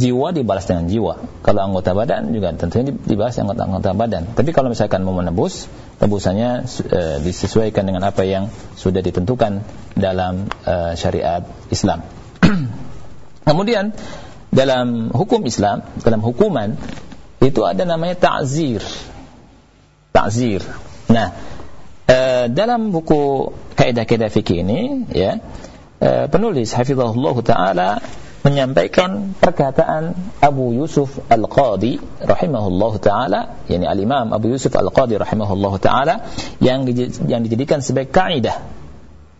S1: Jiwa dibalas dengan jiwa. Kalau anggota badan juga tentunya dibalas anggota-anggota badan. Tapi kalau misalkan mau menebus, tebusannya e, disesuaikan dengan apa yang sudah ditentukan dalam e, syariat Islam. Kemudian dalam hukum Islam, dalam hukuman itu ada namanya ta'zir. Ta'zir. Nah, e, dalam buku kaidah-kaidah fikih ini ya, e, penulis hafizahullah taala menyampaikan perkataan Abu Yusuf Al-Qadi rahimahullah taala, yakni al-Imam Abu Yusuf Al-Qadi rahimahullah taala yang yang dijadikan sebagai kaidah.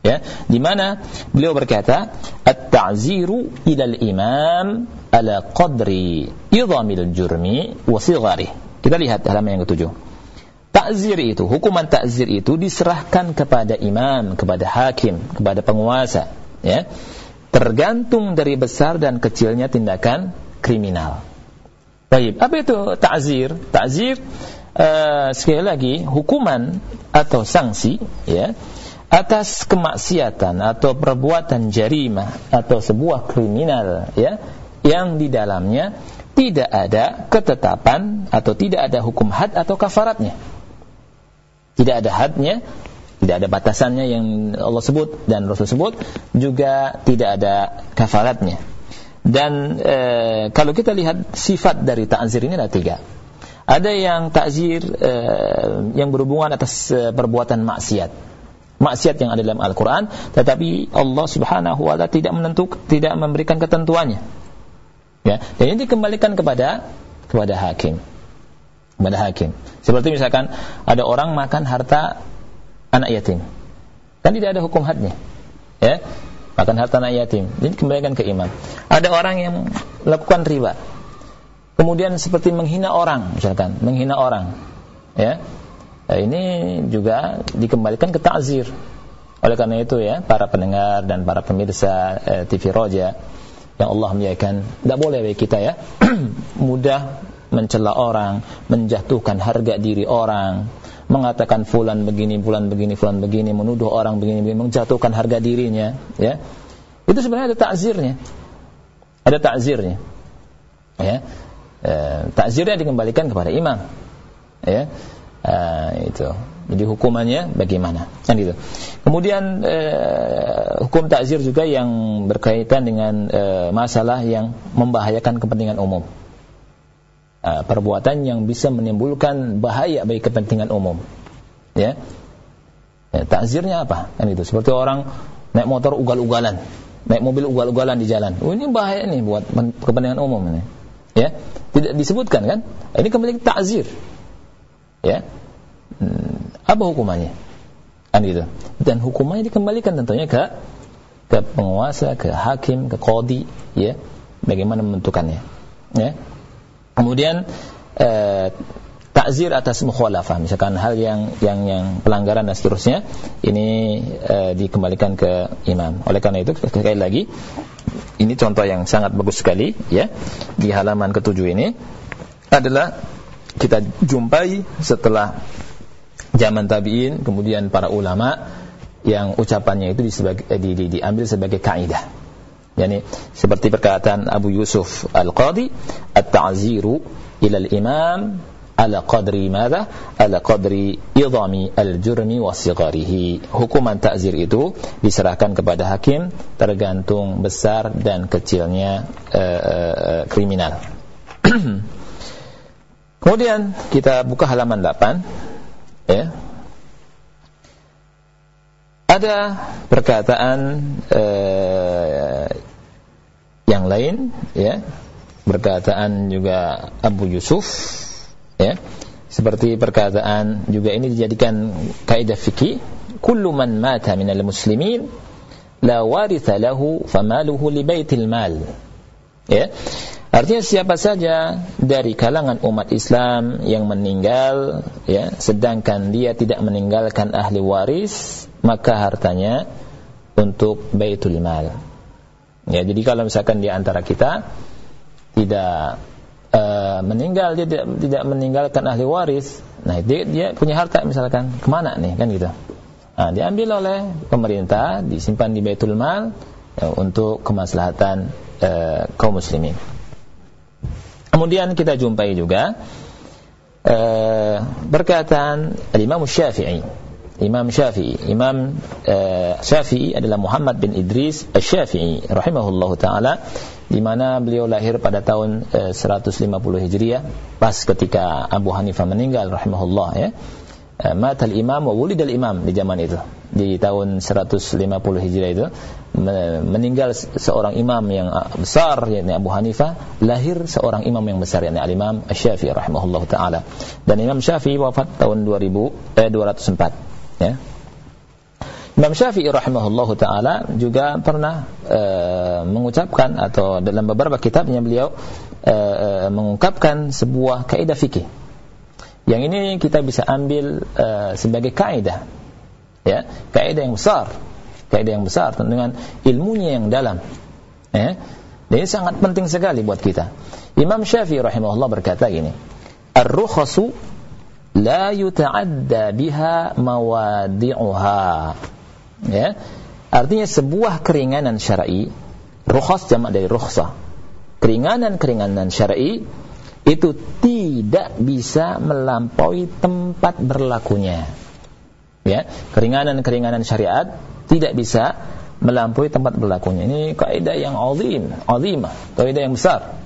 S1: Ya di mana beliau berkata at-ta'ziru ila al-imam ala qadri idhamil jurmi wa sighari. Kita lihat halaman yang ketujuh. Takzir itu, hukuman takzir itu diserahkan kepada imam, kepada hakim, kepada penguasa, ya. Tergantung dari besar dan kecilnya tindakan kriminal. Baik, apa itu takzir? Takzir uh, sekali lagi hukuman atau sanksi, ya atas kemaksiatan atau perbuatan jarimah atau sebuah kriminal ya yang di dalamnya tidak ada ketetapan atau tidak ada hukum had atau kafaratnya. Tidak ada hadnya, tidak ada batasannya yang Allah sebut dan Rasul sebut, juga tidak ada kafaratnya. Dan e, kalau kita lihat sifat dari ta'zir ini ada tiga. Ada yang takzir e, yang berhubungan atas e, perbuatan maksiat maksiat yang ada dalam Al-Quran, tetapi Allah Subhanahu wa taala tidak menentuk, tidak memberikan ketentuannya. Ya, dan ini dikembalikan kepada kepada hakim. Kepada hakim. Seperti misalkan ada orang makan harta anak yatim. Kan tidak ada hukum hadnya. Ya, makan harta anak yatim. Jadi kembalikan ke imam. Ada orang yang melakukan riba. Kemudian seperti menghina orang, misalkan, menghina orang. Ya, Nah, ini juga dikembalikan ke takzir. Oleh karena itu ya, para pendengar dan para pemirsa eh, TV Roja yang Allah muliakan, tidak boleh bagi kita ya mudah mencela orang, menjatuhkan harga diri orang, mengatakan fulan begini, fulan begini, fulan begini, menuduh orang begini, begini menjatuhkan harga dirinya, ya. Itu sebenarnya ada takzirnya. Ada takzirnya. Ya. E, takzirnya dikembalikan kepada imam. Ya uh, itu. Jadi hukumannya bagaimana? Kan gitu. Kemudian uh, hukum takzir juga yang berkaitan dengan uh, masalah yang membahayakan kepentingan umum. Uh, perbuatan yang bisa menimbulkan bahaya bagi kepentingan umum. Ya. ya takzirnya apa? Kan itu. Seperti orang naik motor ugal-ugalan, naik mobil ugal-ugalan di jalan. Oh, ini bahaya nih buat kepentingan umum ini. Ya. Tidak disebutkan kan? Ini kembali takzir ya hmm, apa hukumannya kan gitu dan hukumannya dikembalikan tentunya ke ke penguasa ke hakim ke kodi ya bagaimana menentukannya ya kemudian eh, takzir atas mukhalafah misalkan hal yang yang yang pelanggaran dan seterusnya ini e, dikembalikan ke imam oleh karena itu sekali lagi ini contoh yang sangat bagus sekali ya di halaman ketujuh ini adalah kita jumpai setelah zaman tabi'in kemudian para ulama yang ucapannya itu di, di, di, diambil sebagai kaidah. Yani seperti perkataan Abu Yusuf Al-Qadi, at-ta'ziru ila al-imam ala qadri madha? Ala qadri idami al-jurmi wa sigarihi. Hukuman takzir itu diserahkan kepada hakim tergantung besar dan kecilnya uh, uh, kriminal. Kemudian kita buka halaman 8 ya ada perkataan uh, yang lain ya. Perkataan juga Abu Yusuf ya. Seperti perkataan juga ini dijadikan kaidah fikih. Kullu man mata minal muslimin la waritha lahu famaluhu li baitil mal ya artinya siapa saja dari kalangan umat Islam yang meninggal ya sedangkan dia tidak meninggalkan ahli waris maka hartanya untuk baitul mal. Ya jadi kalau misalkan di antara kita tidak uh, meninggal dia tidak, tidak meninggalkan ahli waris nah dia, dia punya harta misalkan ke mana nih kan gitu. Nah, diambil oleh pemerintah disimpan di Baitul Mal ya, untuk kemaslahatan uh, kaum muslimin kemudian kita jumpai juga uh, berkatan Imam Syafi'i. Imam Syafi'i. Imam uh, Syafi'i adalah Muhammad bin Idris Syafi'i rahimahullahu taala di mana beliau lahir pada tahun eh, 150 Hijriah pas ketika Abu Hanifah meninggal rahimahullah ya. Eh, matal imam wa wulidal imam di zaman itu di tahun 150 Hijriah itu meninggal seorang imam yang ah, besar yakni Abu Hanifah lahir seorang imam yang besar yakni al-Imam Asy-Syafi'i rahimahullah taala dan Imam Syafi'i wafat tahun 2000 eh 204 ya Imam Syafi'i rahimahullahu taala juga pernah e, mengucapkan atau dalam beberapa kitabnya beliau e, mengungkapkan sebuah kaidah fikih. Yang ini kita bisa ambil e, sebagai kaidah. Ya, kaidah yang besar. Kaidah yang besar dengan ilmunya yang dalam. Ya. Dan ini sangat penting sekali buat kita. Imam Syafi'i rahimahullah berkata gini, "Ar-rukhasu la yuta'adda biha mawadi'uha." ya artinya sebuah keringanan syar'i rukhas jamak dari rukhsah keringanan-keringanan syar'i itu tidak bisa melampaui tempat berlakunya ya. Keringanan-keringanan syariat tidak bisa melampaui tempat berlakunya. Ini kaidah yang azim azimah kaidah yang besar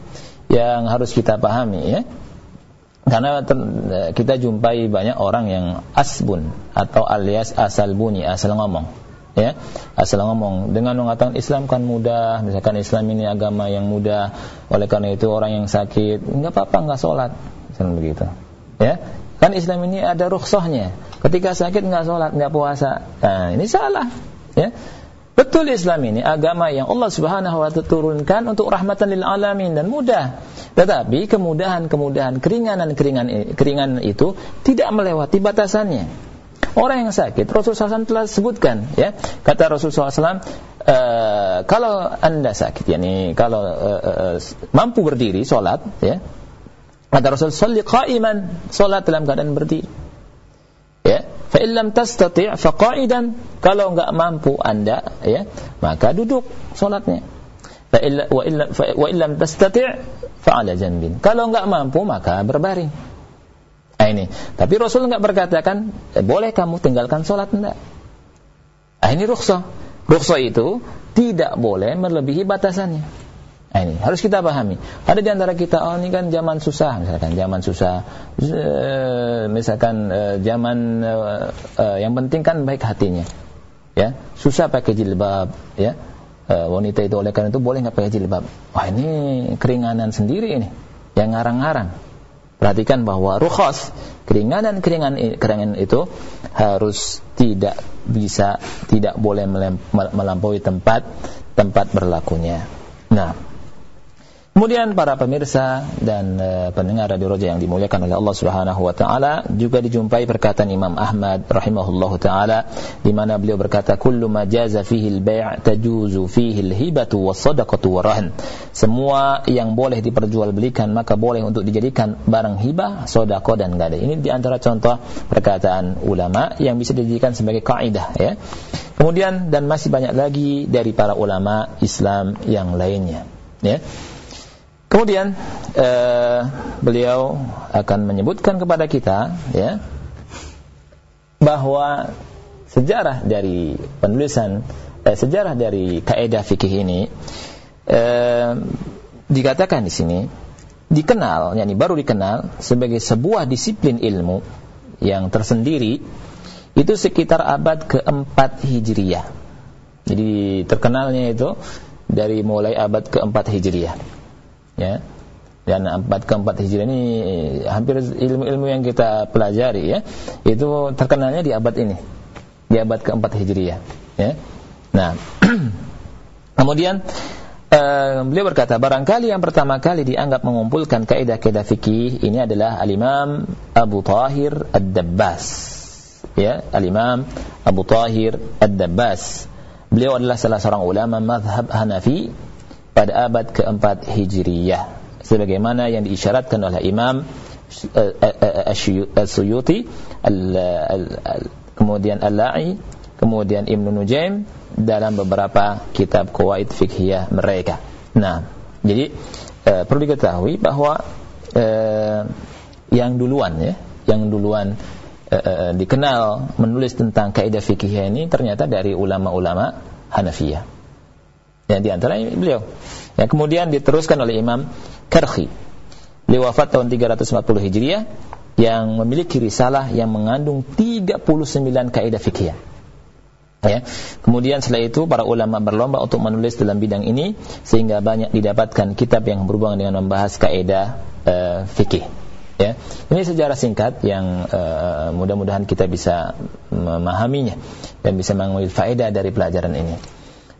S1: yang harus kita pahami ya. Karena kita jumpai banyak orang yang asbun atau alias asal bunyi, asal ngomong ya. Asal ngomong. Dengan mengatakan Islam kan mudah misalkan Islam ini agama yang mudah oleh karena itu orang yang sakit nggak apa-apa nggak sholat. Misalkan begitu ya kan Islam ini ada rukhsahnya ketika sakit nggak sholat nggak puasa nah ini salah ya betul Islam ini agama yang Allah Subhanahu wa taala turunkan untuk rahmatan lil alamin dan mudah tetapi kemudahan-kemudahan keringanan-keringanan keringanan itu tidak melewati batasannya Orang yang sakit, Rasulullah SAW telah sebutkan, ya. Kata Rasulullah SAW, e, kalau anda sakit, yakni kalau e, e, mampu berdiri, solat, ya. Kata Rasul, salli qaiman, solat dalam keadaan berdiri. Ya, fa illam tastati' fa qa'idan, kalau enggak mampu anda, ya, maka duduk solatnya. Fa illa wa illa wa illam tastati' fa ala janbin. Kalau enggak mampu maka berbaring. Nah ini. Tapi Rasul nggak berkatakan, eh, boleh kamu tinggalkan sholat enggak. Nah ini rukhsah. Rukhsah itu tidak boleh melebihi batasannya. Nah ini harus kita pahami. Ada di antara kita, oh ini kan zaman susah, misalkan zaman susah, misalkan eh, zaman eh, yang penting kan baik hatinya, ya susah pakai jilbab, ya wanita itu oleh karena itu boleh nggak pakai jilbab. Wah ini keringanan sendiri ini, yang ngarang-ngarang. Perhatikan bahwa rukhas, keringanan-keringanan keringanan itu harus tidak bisa tidak boleh melampaui tempat tempat berlakunya. Nah, Kemudian para pemirsa dan uh, pendengar radio Roja yang dimuliakan oleh Allah Subhanahu wa taala juga dijumpai perkataan Imam Ahmad rahimahullahu taala di mana beliau berkata kullu ma jaza fihi al-bai' tajuzu fihi al-hibatu was-sadaqatu warahan. Semua yang boleh diperjualbelikan maka boleh untuk dijadikan barang hibah, sedekah dan gadai. Ini di antara contoh perkataan ulama yang bisa dijadikan sebagai kaidah ya. Kemudian dan masih banyak lagi dari para ulama Islam yang lainnya ya. Kemudian uh, beliau akan menyebutkan kepada kita ya bahwa sejarah dari penulisan eh, sejarah dari kaidah fikih ini eh, dikatakan di sini dikenal yakni baru dikenal sebagai sebuah disiplin ilmu yang tersendiri itu sekitar abad keempat hijriyah. Jadi terkenalnya itu dari mulai abad keempat hijriyah ya. Dan abad keempat hijriah ini hampir ilmu-ilmu yang kita pelajari ya itu terkenalnya di abad ini. Di abad keempat hijriah ya. Nah kemudian uh, beliau berkata barangkali yang pertama kali dianggap mengumpulkan kaidah-kaidah fikih ini adalah al-Imam Abu Tahir Ad-Dabbas. Ya al-Imam Abu Tahir Ad-Dabbas. Beliau adalah salah seorang ulama mazhab Hanafi pada abad keempat Hijriyah. Sebagaimana yang diisyaratkan oleh Imam eh, eh, eh, As-Suyuti kemudian Al-La'i kemudian Ibn Nujaim dalam beberapa kitab kuwait fikhiyah mereka. Nah jadi perlu diketahui bahwa yang duluan ya yang duluan dikenal menulis tentang kaidah fikih ini ternyata dari ulama-ulama Hanafiyah Ya, di antara beliau. Ya, kemudian diteruskan oleh Imam Karhi. Beliau wafat tahun 340 Hijriah yang memiliki risalah yang mengandung 39 kaidah fikih. Ya. Kemudian setelah itu para ulama berlomba untuk menulis dalam bidang ini sehingga banyak didapatkan kitab yang berhubungan dengan membahas kaidah uh, fikih. Ya. Ini sejarah singkat yang uh, mudah-mudahan kita bisa memahaminya dan bisa mengambil faedah dari pelajaran ini.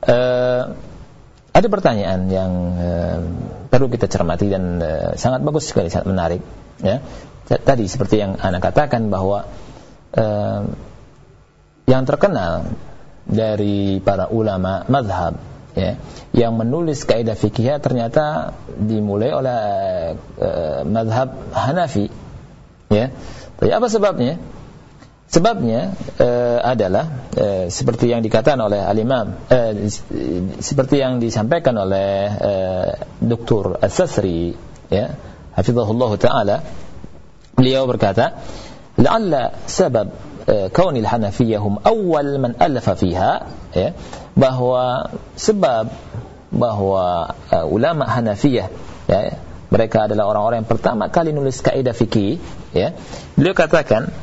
S1: Uh, ada pertanyaan yang uh, perlu kita cermati dan uh, sangat bagus sekali, sangat menarik. Ya, tadi seperti yang anak katakan bahwa uh, yang terkenal dari para ulama madhab ya, yang menulis kaidah fikih ternyata dimulai oleh uh, madhab Hanafi. Ya, tapi apa sebabnya? Sebabnya uh, adalah uh, seperti yang dikatakan oleh al-Imam uh, seperti yang disampaikan oleh uh, Dr. As-Sasri ya hafizahullah taala beliau berkata la'alla sabab uh, kaunil hanafiyah hum awal man alafa fiha ya bahwa sebab bahwa uh, ulama Hanafiyah ya mereka adalah orang-orang yang pertama kali nulis kaidah fikih ya beliau katakan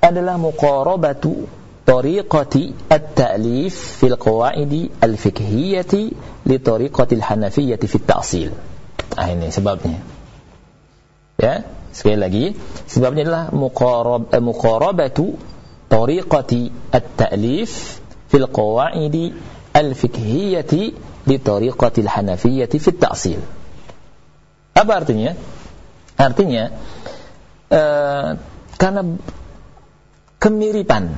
S1: adalah muqarabatu tariqati at-ta'lif fil qawaidi al-fiqhiyyati li tariqati al-hanafiyyati fit ta'sil. Ah ini sebabnya. Ya, sekali lagi, sebabnya adalah muqarab eh, muqarabatu tariqati at-ta'lif fil qawaidi al-fiqhiyyati li tariqati al-hanafiyyati fit ta'sil. Apa artinya? Artinya uh, karena kemiripan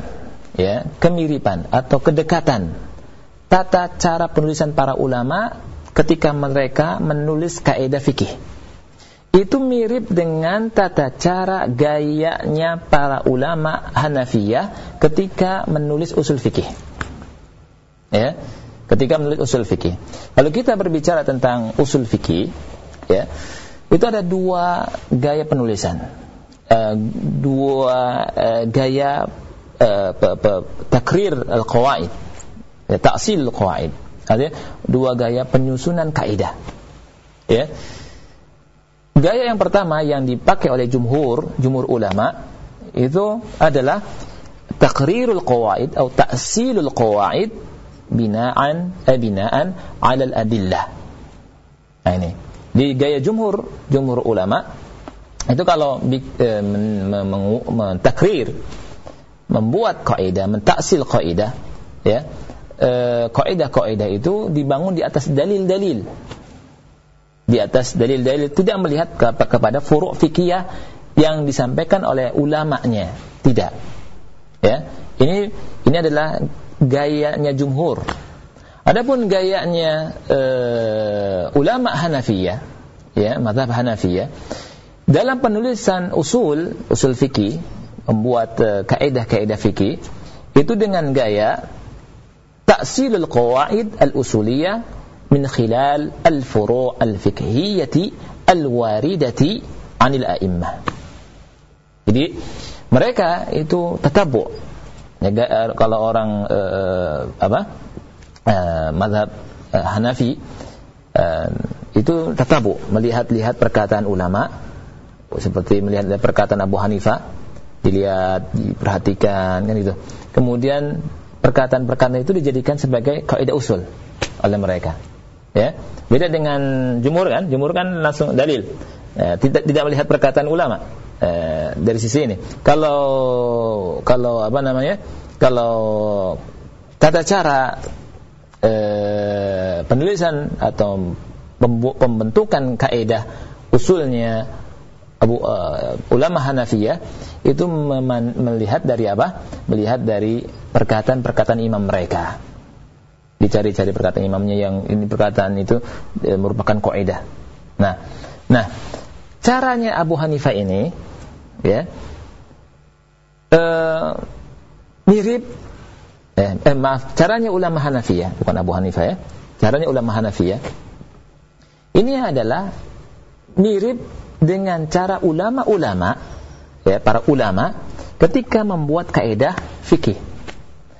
S1: ya kemiripan atau kedekatan. Tata cara penulisan para ulama ketika mereka menulis kaidah fikih. Itu mirip dengan tata cara gayanya para ulama Hanafiyah ketika menulis usul fikih. Ya ketika menulis usul fikih. Kalau kita berbicara tentang usul fikih ya itu ada dua gaya penulisan uh, dua uh, gaya uh, takrir al-qawaid. Ya, taksil al-qawaid. Artinya dua gaya penyusunan kaidah ya. Gaya yang pertama yang dipakai oleh jumhur jumhur ulama itu adalah takrirul qawaid atau ta'silul qawaid binaan eh, binaan 'ala al-adillah. Nah ini. Di gaya jumhur jumhur ulama itu kalau eh, mentakrir membuat kaidah mentaksil kaidah ya eh, kaidah-kaidah itu dibangun di atas dalil-dalil. Di atas dalil-dalil tidak melihat kepada furu' fikih yang disampaikan oleh ulamanya. Tidak. Ya ini ini adalah gayanya jumhur. Adapun gayanya uh, ulama Hanafiyah ya mazhab Hanafiyah dalam penulisan usul, usul fikih, membuat eh, uh, kaidah-kaidah fikih itu dengan gaya taksilul qawaid al-usuliyah min khilal al-furu' al-fikhiyyah al-waridati 'anil a'immah. Jadi mereka itu tatabu. Ya, eh, kalau orang uh, apa? Uh, mazhab uh, Hanafi uh, itu tatabu melihat-lihat perkataan ulama seperti melihat perkataan Abu Hanifah dilihat diperhatikan kan itu kemudian perkataan-perkataan itu dijadikan sebagai kaidah usul oleh mereka. Ya beda dengan jumur kan? Jumur kan langsung dalil. Ya, tidak tidak melihat perkataan ulama eh, dari sisi ini. Kalau kalau apa namanya? Kalau tata cara eh, penulisan atau pembentukan kaidah usulnya Abu uh, ulama Hanafiyah itu melihat dari apa? Melihat dari perkataan-perkataan imam mereka dicari-cari perkataan imamnya yang ini perkataan itu e, merupakan kaidah. Nah, nah caranya Abu Hanifah ini ya e, mirip eh, eh, maaf caranya ulama Hanafiyah bukan Abu Hanifah ya caranya ulama Hanafiyah ini adalah mirip dengan cara ulama-ulama ya para ulama ketika membuat kaidah fikih.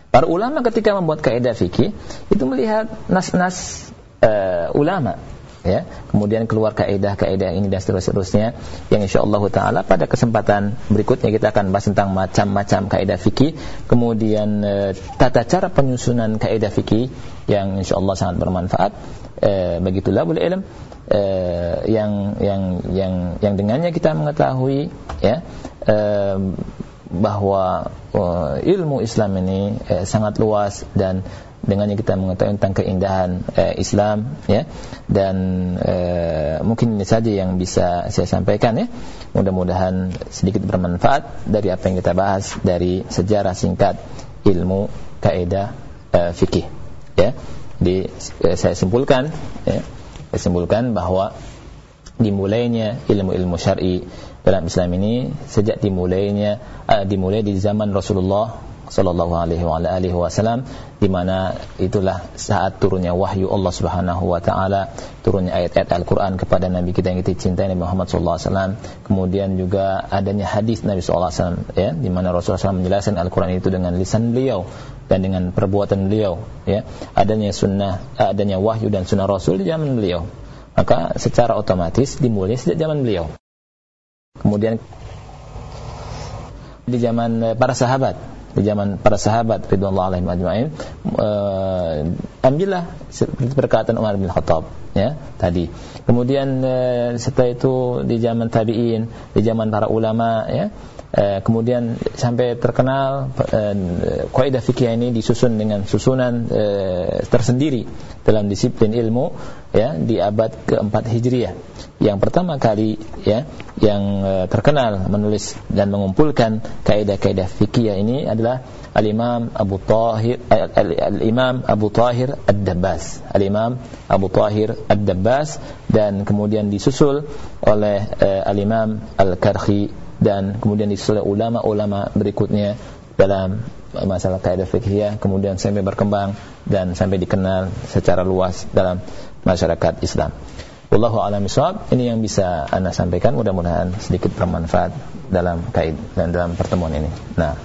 S1: Para ulama ketika membuat kaidah fikih itu melihat nas-nas uh, ulama ya. Kemudian keluar kaidah-kaidah ini dan seterusnya yang insyaallah taala pada kesempatan berikutnya kita akan bahas tentang macam-macam kaidah fikih. Kemudian uh, tata cara penyusunan kaidah fikih yang insyaallah sangat bermanfaat. Uh, bagi tulabul ilm. Uh, yang yang yang yang dengannya kita mengetahui ya. Uh, bahwa uh, ilmu Islam ini uh, sangat luas dan dengannya kita mengetahui tentang keindahan uh, Islam ya. Dan uh, mungkin ini saja yang bisa saya sampaikan ya. Mudah-mudahan sedikit bermanfaat dari apa yang kita bahas dari sejarah singkat ilmu kaidah uh, fikih ya. Di saya simpulkan ya. Saya simpulkan bahwa dimulainya ilmu-ilmu syar'i dalam Islam ini sejak dimulainya uh, dimulai di zaman Rasulullah sallallahu alaihi wa alihi wasallam di mana itulah saat turunnya wahyu Allah Subhanahu wa taala turunnya ayat-ayat Al-Qur'an kepada nabi kita yang kita cintai Nabi Muhammad sallallahu alaihi wasallam. Kemudian juga adanya hadis Nabi sallallahu alaihi wasallam ya di mana Rasulullah SAW menjelaskan Al-Qur'an itu dengan lisan beliau dan dengan perbuatan beliau ya. Adanya sunnah adanya wahyu dan sunnah Rasul di zaman beliau. Maka secara otomatis dimulai sejak zaman beliau. Kemudian di zaman eh, para sahabat, di zaman para sahabat ridwanullah alaihim ajma'in, uh, ambillah seperti perkataan Umar bin Khattab ya tadi. Kemudian uh, setelah itu di zaman tabi'in, di zaman para ulama ya Eh, kemudian sampai terkenal eh, kaidah fikih ini disusun dengan susunan eh, tersendiri dalam disiplin ilmu ya di abad keempat hijriah yang pertama kali ya yang eh, terkenal menulis dan mengumpulkan kaidah-kaidah fikih ini adalah Al-Imam Abu Tahir Al-Imam Abu Tahir Ad-Dabbas. Al-Imam Abu Tahir Ad-Dabbas dan kemudian disusul oleh eh, Al-Imam Al-Karhi dan kemudian disusul ulama-ulama berikutnya dalam masalah kaidah fikih kemudian sampai berkembang dan sampai dikenal secara luas dalam masyarakat Islam. Wallahu a'lam Ini yang bisa Anda sampaikan mudah-mudahan sedikit bermanfaat dalam kait dan dalam pertemuan ini. Nah,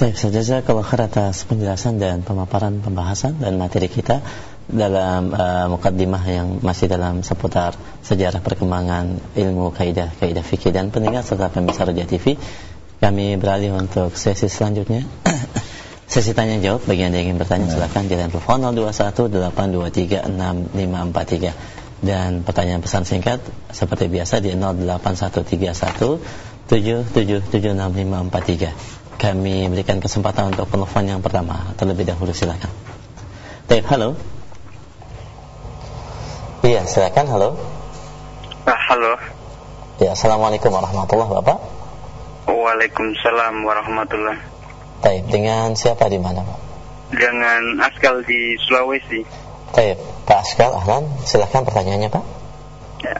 S2: Baik, saja kalau atas penjelasan dan pemaparan pembahasan dan materi kita dalam uh, mukaddimah yang masih dalam seputar sejarah perkembangan ilmu kaidah kaidah fikih. Dan pendengar serta pemirsa Roja TV kami beralih untuk sesi selanjutnya. Sesi tanya jawab bagi anda yang ingin bertanya nah. silakan. Di telepon 0218236543 dan pertanyaan pesan singkat seperti biasa di 08131 77766543 kami berikan kesempatan untuk penelpon yang pertama. Terlebih dahulu silakan. Baik, halo
S3: Iya, silakan. Halo. Ah, halo.
S2: Ya, Assalamualaikum warahmatullahi wabarakatuh.
S3: Waalaikumsalam warahmatullahi.
S2: Baik, dengan siapa di mana, Pak?
S3: Dengan Askal di Sulawesi.
S2: Baik, Pak Askal, ahlan. Silahkan pertanyaannya, Pak.
S3: Ya,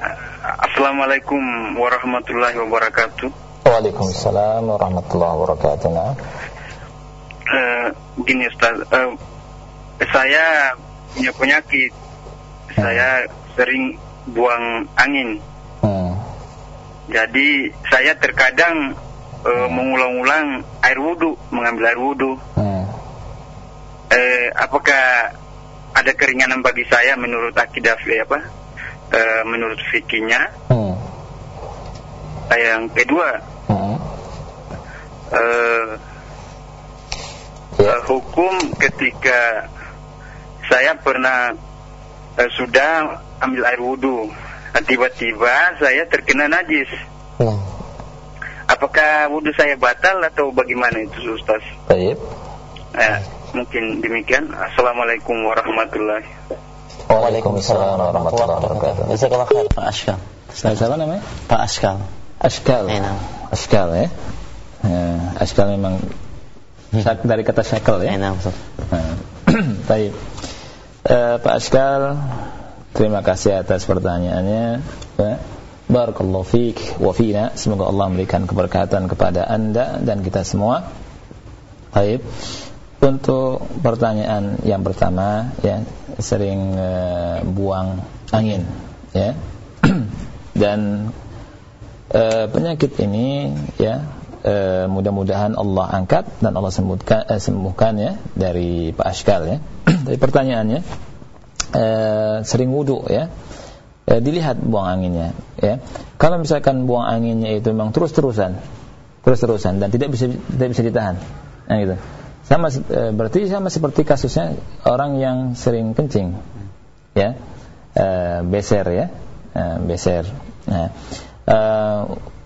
S3: Assalamualaikum warahmatullahi wabarakatuh.
S1: Waalaikumsalam warahmatullahi wabarakatuh. Nah.
S3: Eh, begini Ustaz, Eh, saya punya penyakit. Saya sering buang angin.
S1: Hmm.
S3: Jadi saya terkadang eh, mengulang-ulang air wudhu, mengambil air wudhu.
S1: Hmm.
S3: Eh, apakah ada keringanan bagi saya menurut akidah apa? Eh, menurut fikihnya?
S1: Hmm.
S3: Yang kedua,
S1: Hmm. Ya.
S3: eh, hukum ketika saya pernah eh, sudah ambil air wudhu, Nah, tiba-tiba saya terkena najis.
S2: Nah,
S3: Apakah wudhu saya batal atau bagaimana itu Ustaz?
S1: Baik.
S3: Eh, mungkin demikian. Assalamualaikum warahmatullahi
S1: Waalaikumsalam warahmatullahi wabarakatuh.
S2: Jazakallah khair, Pak Askal.
S1: Nah, siapa namanya?
S2: Pak Askal.
S1: Ashkal.
S2: Eh, nah.
S1: Ashkal ya. ya. Ashkal memang syak- dari kata ya.
S2: Eh, nah.
S1: Nah, Baik. Eh, Pak Askal, terima kasih atas pertanyaannya. Ya. Barakallahu fiik wa fina. Semoga Allah memberikan keberkatan kepada Anda dan kita semua. Baik. Untuk pertanyaan yang pertama ya, sering eh, buang angin ya. dan eh, penyakit ini ya eh, mudah-mudahan Allah angkat dan Allah sembuhkan, eh, sembuhkan ya dari Pak Ashkal ya. Tapi pertanyaannya eh, sering wudhu ya. Eh, dilihat buang anginnya ya. Kalau misalkan buang anginnya itu memang terus-terusan, terus-terusan dan tidak bisa tidak bisa ditahan. Nah gitu. Sama eh, berarti sama seperti kasusnya orang yang sering kencing. Ya. Eh, beser ya. Eh, beser. Nah, eh,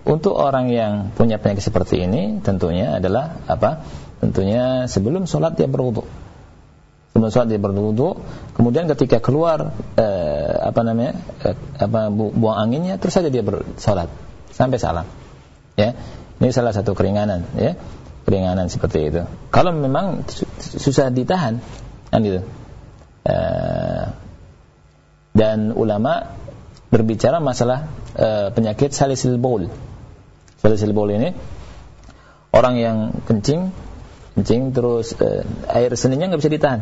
S1: untuk orang yang punya penyakit seperti ini tentunya adalah apa? Tentunya sebelum sholat dia berwudu. Sebelum sholat dia berwudu, kemudian ketika keluar eh, apa namanya? eh, apa bu- buang anginnya terus saja dia bersolat sampai salam. Ya. Ini salah satu keringanan ya. Keringanan seperti itu. Kalau memang su- susah ditahan kan gitu. Eh, dan ulama berbicara masalah eh, penyakit salisil baul. Salisil baul ini orang yang kencing, kencing terus eh, air seninya nggak bisa ditahan,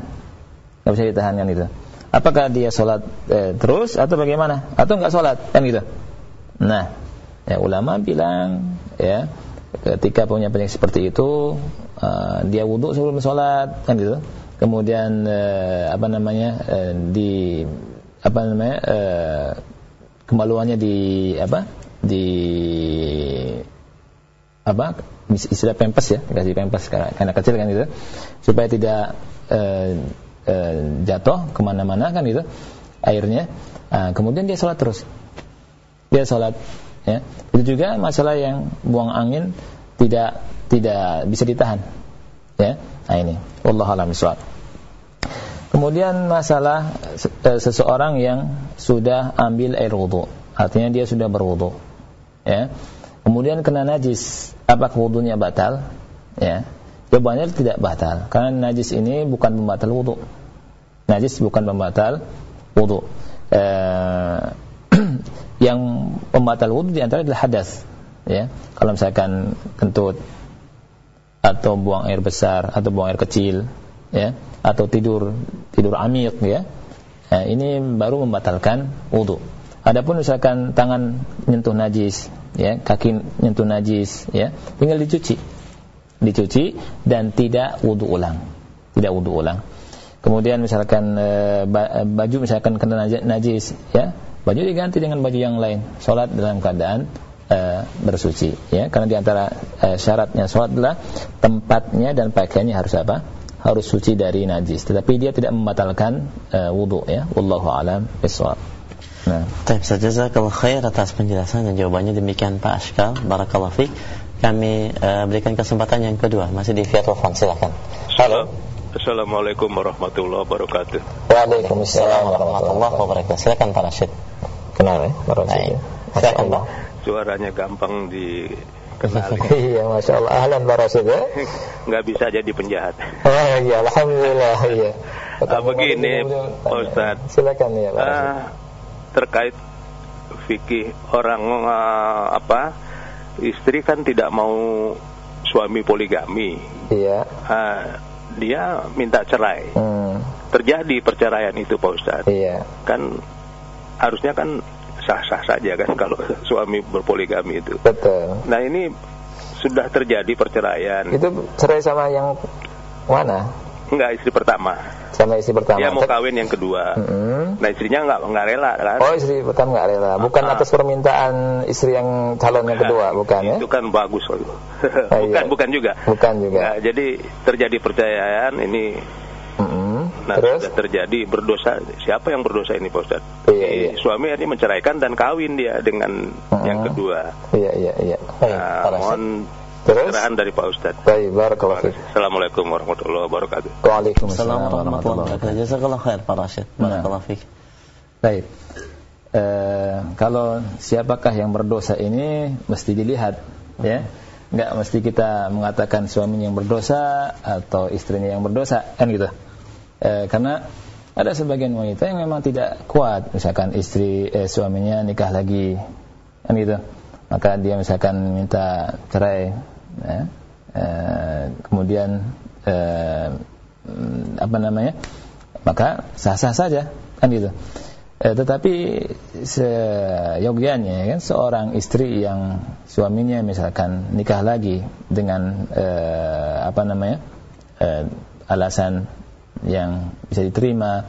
S1: nggak bisa ditahan kan itu. Apakah dia sholat eh, terus atau bagaimana? Atau nggak sholat kan gitu? Nah, ya, ulama bilang ya ketika punya penyakit seperti itu eh, dia wudhu sebelum sholat kan gitu. Kemudian eh, apa namanya eh, di apa namanya eh, kemaluannya di apa di apa istilah pempes ya dikasih pempes karena kecil kan gitu. Supaya tidak eh, eh, jatuh ke mana-mana kan gitu airnya. Nah, kemudian dia sholat terus. Dia sholat ya. Itu juga masalah yang buang angin tidak tidak bisa ditahan ya. Nah ini. Allah alam bisawab. kemudian masalah eh, seseorang yang sudah ambil air wudhu artinya dia sudah berwudhu ya. Kemudian kena najis apakah wudhunya batal? Ya. Jawabannya tidak batal. Karena najis ini bukan pembatal wudhu najis bukan pembatal wudhu eh, yang pembatal wudhu di antara adalah hadas. Ya. Kalau misalkan kentut atau buang air besar atau buang air kecil ya atau tidur tidur amik ya. Nah, ini baru membatalkan wudhu adapun misalkan tangan nyentuh najis ya kaki nyentuh najis ya tinggal dicuci. Dicuci dan tidak wudhu ulang. Tidak wudhu ulang. Kemudian misalkan e, baju misalkan kena najis ya baju diganti dengan baju yang lain. Sholat dalam keadaan e, bersuci ya. Karena di antara e, syaratnya sholat adalah tempatnya dan pakaiannya harus apa? Harus suci dari najis. Tetapi dia tidak membatalkan e, wudhu ya. Wallahu alam bisawab
S2: Nah. Baik, jazakallah khair atas penjelasan dan jawabannya demikian Pak Ashkal. Barakallahu fiik. Kami uh, berikan kesempatan yang kedua masih di via telepon silakan.
S4: Halo. Assalamualaikum warahmatullahi wabarakatuh.
S1: Waalaikumsalam warahmatullahi wabarakatuh.
S2: Silakan Pak Rashid.
S1: Kenal ya, Pak Rashid.
S2: Baik.
S1: Masya Allah.
S4: Suaranya gampang di kenali.
S1: iya, Masya Allah. Ahlan Pak Rasid ya.
S4: Nggak bisa jadi penjahat.
S1: Oh iya, Alhamdulillah. Iya.
S4: Ah, begini, Pak Ustaz.
S1: Silakan ya Pak Rasid.
S4: Terkait fikih orang ah, apa istri kan tidak mau suami poligami.
S1: Iya.
S4: Ah, dia minta cerai.
S1: Hmm.
S4: Terjadi perceraian itu Pak Ustaz.
S1: Iya.
S4: Kan harusnya kan sah-sah saja kan kalau suami berpoligami itu.
S1: Betul.
S4: Nah ini sudah terjadi perceraian.
S1: Itu cerai sama yang mana?
S4: Enggak istri pertama.
S1: Sama istri pertama.
S4: Dia mau kawin yang kedua.
S1: Mm-mm.
S4: Nah istrinya nggak nggak rela kan?
S1: Oh istri pertama nggak rela, bukan
S4: Ah.
S1: atas permintaan istri yang calon yang kedua, bukan ya?
S4: Itu kan bagus loh.
S1: Ah,
S4: bukan
S1: iya.
S4: bukan juga.
S1: Bukan juga.
S4: Nah, jadi terjadi perceraian ini. Nah
S1: Terus?
S4: sudah terjadi berdosa. Siapa yang berdosa ini Pak Ustaz?
S1: Iya,
S4: Si
S1: iya.
S4: Suami ini menceraikan dan kawin dia dengan
S1: Mm-mm.
S4: yang kedua.
S1: Iya iya iya. Baik,
S4: Nah, mohon
S1: Terus?
S4: pencerahan dari Pak Ustaz.
S1: Baik, barakallahu fiik.
S4: Assalamualaikum warahmatullahi wabarakatuh.
S1: Waalaikumsalam
S2: warahmatullahi wabarakatuh. Jazakallah khair Pak Rashid.
S1: Nah.
S2: Barakallahu fiik.
S1: Baik. Eh, kalau siapakah yang berdosa ini mesti dilihat, ya. Enggak mesti kita mengatakan suaminya yang berdosa atau istrinya yang berdosa, kan gitu. Eh, karena ada sebagian wanita yang memang tidak kuat, misalkan istri eh, suaminya nikah lagi, kan gitu. Maka dia misalkan minta cerai, ya. Eh, kemudian mm, apa namanya? maka sah-sah saja kan gitu. Eh, tetapi seyogyanya kan seorang istri yang suaminya misalkan nikah lagi dengan eh, apa namanya eh, alasan yang bisa diterima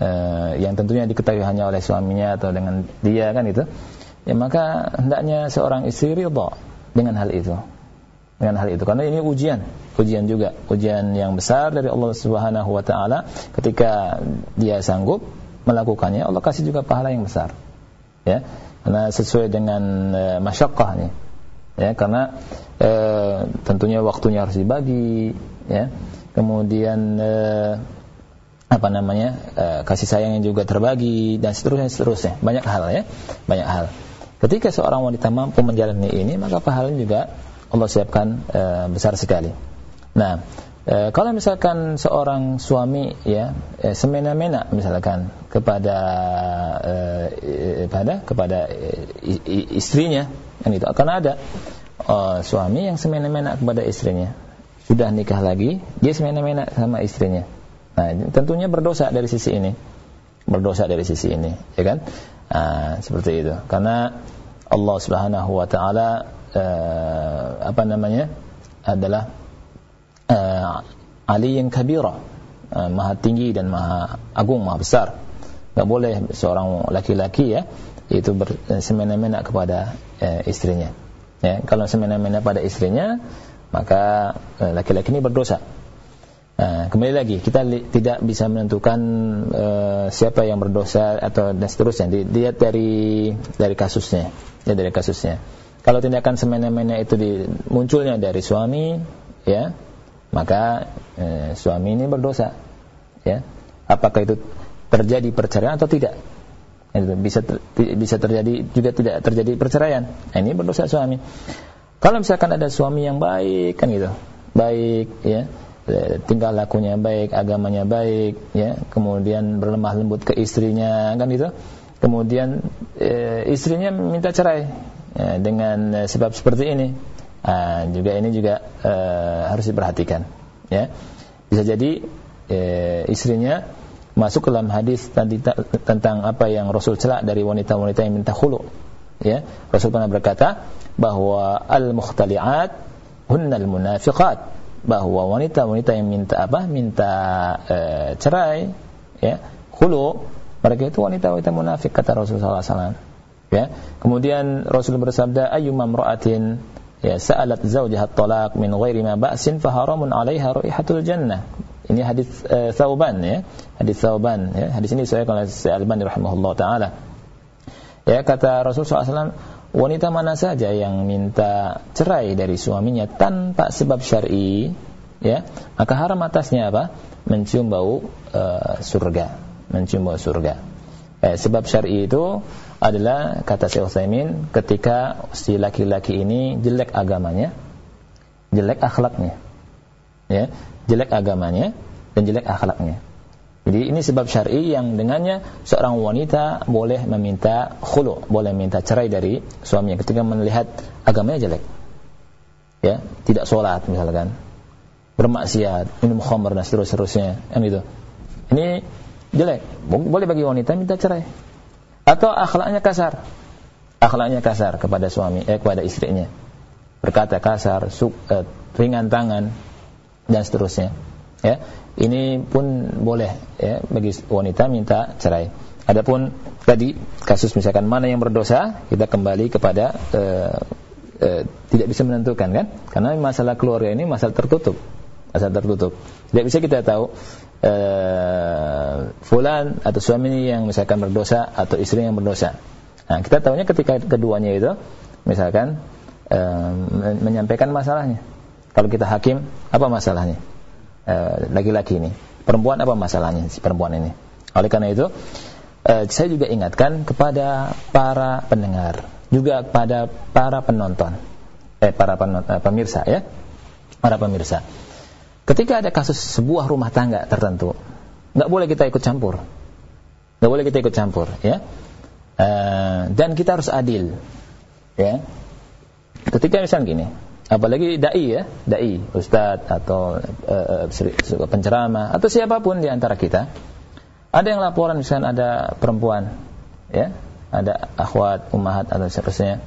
S1: eh, yang tentunya diketahui hanya oleh suaminya atau dengan dia kan itu ya maka hendaknya seorang istri ridha dengan hal itu dengan hal itu. Karena ini ujian. Ujian juga. Ujian yang besar dari Allah Subhanahu wa taala. Ketika dia sanggup melakukannya Allah kasih juga pahala yang besar. Ya. Karena sesuai dengan uh, masyaqqahnya. Ya karena eh, tentunya waktunya harus dibagi. Ya. Kemudian eh, apa namanya eh, kasih sayangnya juga terbagi dan seterusnya seterusnya. Banyak hal ya. Banyak hal. Ketika seorang wanita mampu menjalani ini maka pahalanya juga Allah siapkan eh, besar sekali. Nah eh, kalau misalkan seorang suami ya eh, semena-mena misalkan kepada eh, pada kepada i- i- istrinya kan itu akan ada eh, suami yang semena-mena kepada istrinya. Sudah nikah lagi dia semena-mena sama istrinya. Nah tentunya berdosa dari sisi ini. Berdosa dari sisi ini ya kan? Ah, seperti itu. Karena Allah Subhanahu wa taala eh, apa namanya adalah uh, aliyin kabira uh, maha tinggi dan maha agung maha besar. Nggak boleh seorang laki-laki ya itu bersemena-mena kepada uh, istrinya. Ya kalau semena-mena pada istrinya maka uh, laki-laki ini berdosa. Kembali lagi kita li, tidak bisa menentukan uh, siapa yang berdosa atau dan seterusnya. Dilihat dari dari kasusnya. Ya dari kasusnya kalau tindakan semena-mena itu di, munculnya dari suami ya maka eh, suami ini berdosa ya. Apakah itu terjadi perceraian atau tidak? Bisa ter, bisa terjadi juga tidak terjadi perceraian. Nah, ini berdosa suami. Kalau misalkan ada suami yang baik kan gitu. Baik ya. Tingkah lakunya baik agamanya baik ya. Kemudian berlemah lembut ke istrinya kan gitu. Kemudian e, istrinya minta cerai ya, dengan e, sebab seperti ini Nah, juga ini juga e, harus diperhatikan ya. Bisa jadi e, istrinya masuk ke dalam hadis tentang apa yang Rasul celak dari wanita-wanita yang minta khulu ya. Rasul pernah berkata bahwa al-mukhtali'at hunnal munafiqat bahwa wanita-wanita yang minta apa minta e, cerai ya khulu mereka itu wanita-wanita munafik kata Rasulullah SAW ya. Kemudian Rasul bersabda ayyuma imra'atin? Ya sa'alat zawjaha talaq min ghairi ma ba'sin fa haramun 'alaiha raihatul jannah. Ini hadis e, Thauban ya. Hadis Thauban ya. Hadis ini saya kalau Al-Albani rahimahullah taala. Ya kata Rasulullah SAW wanita mana saja yang minta cerai dari suaminya tanpa sebab syar'i ya maka haram atasnya apa? Mencium bau uh, surga. Mencium bau surga. Eh, sebab syar'i itu adalah kata Syekh Utsaimin ketika si laki-laki ini jelek agamanya, jelek akhlaknya. Ya, jelek agamanya dan jelek akhlaknya. Jadi ini sebab syar'i yang dengannya seorang wanita boleh meminta khulu, boleh minta cerai dari suaminya ketika melihat agamanya jelek. Ya, tidak sholat misalkan, bermaksiat, minum khamr dan seterusnya, kan itu. Ini jelek. Boleh bagi wanita minta cerai. Atau akhlaknya kasar. Akhlaknya kasar kepada suami, eh kepada istrinya. Berkata kasar, suk, eh, ringan tangan dan seterusnya. Ya, ini pun boleh ya bagi wanita minta cerai. Adapun tadi kasus misalkan mana yang berdosa, kita kembali kepada uh, uh, tidak bisa menentukan kan? Karena masalah keluarga ini masalah tertutup, masalah tertutup. Tidak bisa kita tahu uh, fulan atau suami yang misalkan berdosa atau istri yang berdosa. Nah, kita tahunya ketika keduanya itu misalkan uh, menyampaikan masalahnya. Kalau kita hakim, apa masalahnya? Eh, laki-laki ini. Perempuan apa masalahnya si perempuan ini? Oleh karena itu, uh, saya juga ingatkan kepada para pendengar, juga kepada para penonton, eh para penonton, uh, pemirsa ya, para pemirsa. Ketika ada kasus sebuah rumah tangga tertentu, nggak boleh kita ikut campur, nggak boleh kita ikut campur, ya. Uh, dan kita harus adil, ya. Ketika misalnya gini, apalagi dai ya, dai, ustadz atau uh, penceramah atau siapa pun di antara kita. Ada yang laporan misalnya ada perempuan, ya, ada akhwat, umahat atau seterusnya.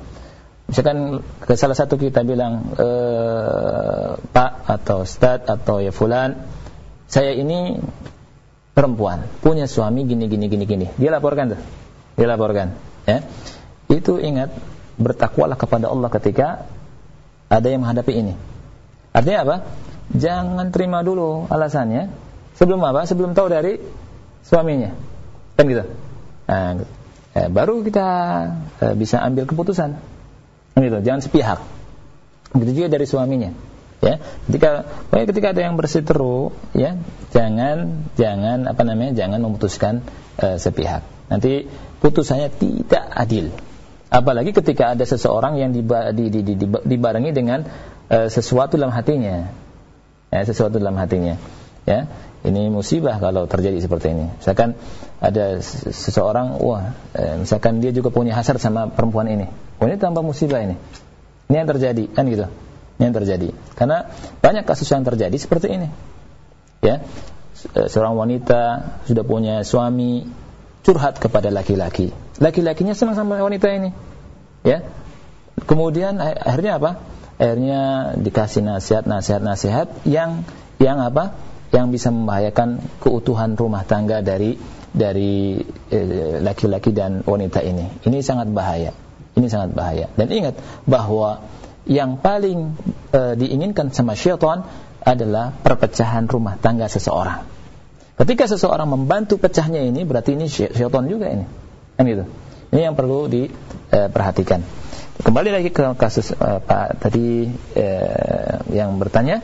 S1: Misalkan ke salah satu kita bilang e, Pak atau Ustadz atau ya Fulan, saya ini perempuan, punya suami gini gini gini gini. Dia laporkan tuh. Dia laporkan, ya. Itu ingat bertakwalah kepada Allah ketika ada yang menghadapi ini. Artinya apa? Jangan terima dulu alasannya sebelum apa? Sebelum tahu dari suaminya. Kan gitu. Nah, eh, baru kita eh, bisa ambil keputusan. Kan gitu. Jangan sepihak. Begitu juga dari suaminya. Ya, ketika ketika ada yang berseteru, ya, jangan jangan apa namanya? Jangan memutuskan eh, sepihak. Nanti putusannya tidak adil. Apalagi ketika ada seseorang yang dibarengi dengan uh, sesuatu dalam hatinya. Ya, sesuatu dalam hatinya. Ya, ini musibah kalau terjadi seperti ini. Misalkan ada seseorang, wah, eh, misalkan dia juga punya hasrat sama perempuan ini. Oh, ini tambah musibah ini. Ini yang terjadi, kan gitu. Ini yang terjadi. Karena banyak kasus yang terjadi seperti ini. Ya, seorang wanita sudah punya suami, curhat kepada laki-laki. Laki-lakinya senang sama wanita ini. Ya. Kemudian akhirnya apa? Akhirnya dikasih nasihat, nasihat, nasihat yang yang apa? Yang bisa membahayakan keutuhan rumah tangga dari dari eh, laki-laki eh, dan wanita ini. Ini sangat bahaya. Ini sangat bahaya. Dan ingat bahwa yang paling eh, diinginkan sama syaitan adalah perpecahan rumah tangga seseorang. Ketika seseorang membantu pecahnya ini berarti ini syaitan juga ini. Kan gitu. Ini yang perlu diperhatikan. Kembali lagi ke kasus uh, Pak tadi uh, yang bertanya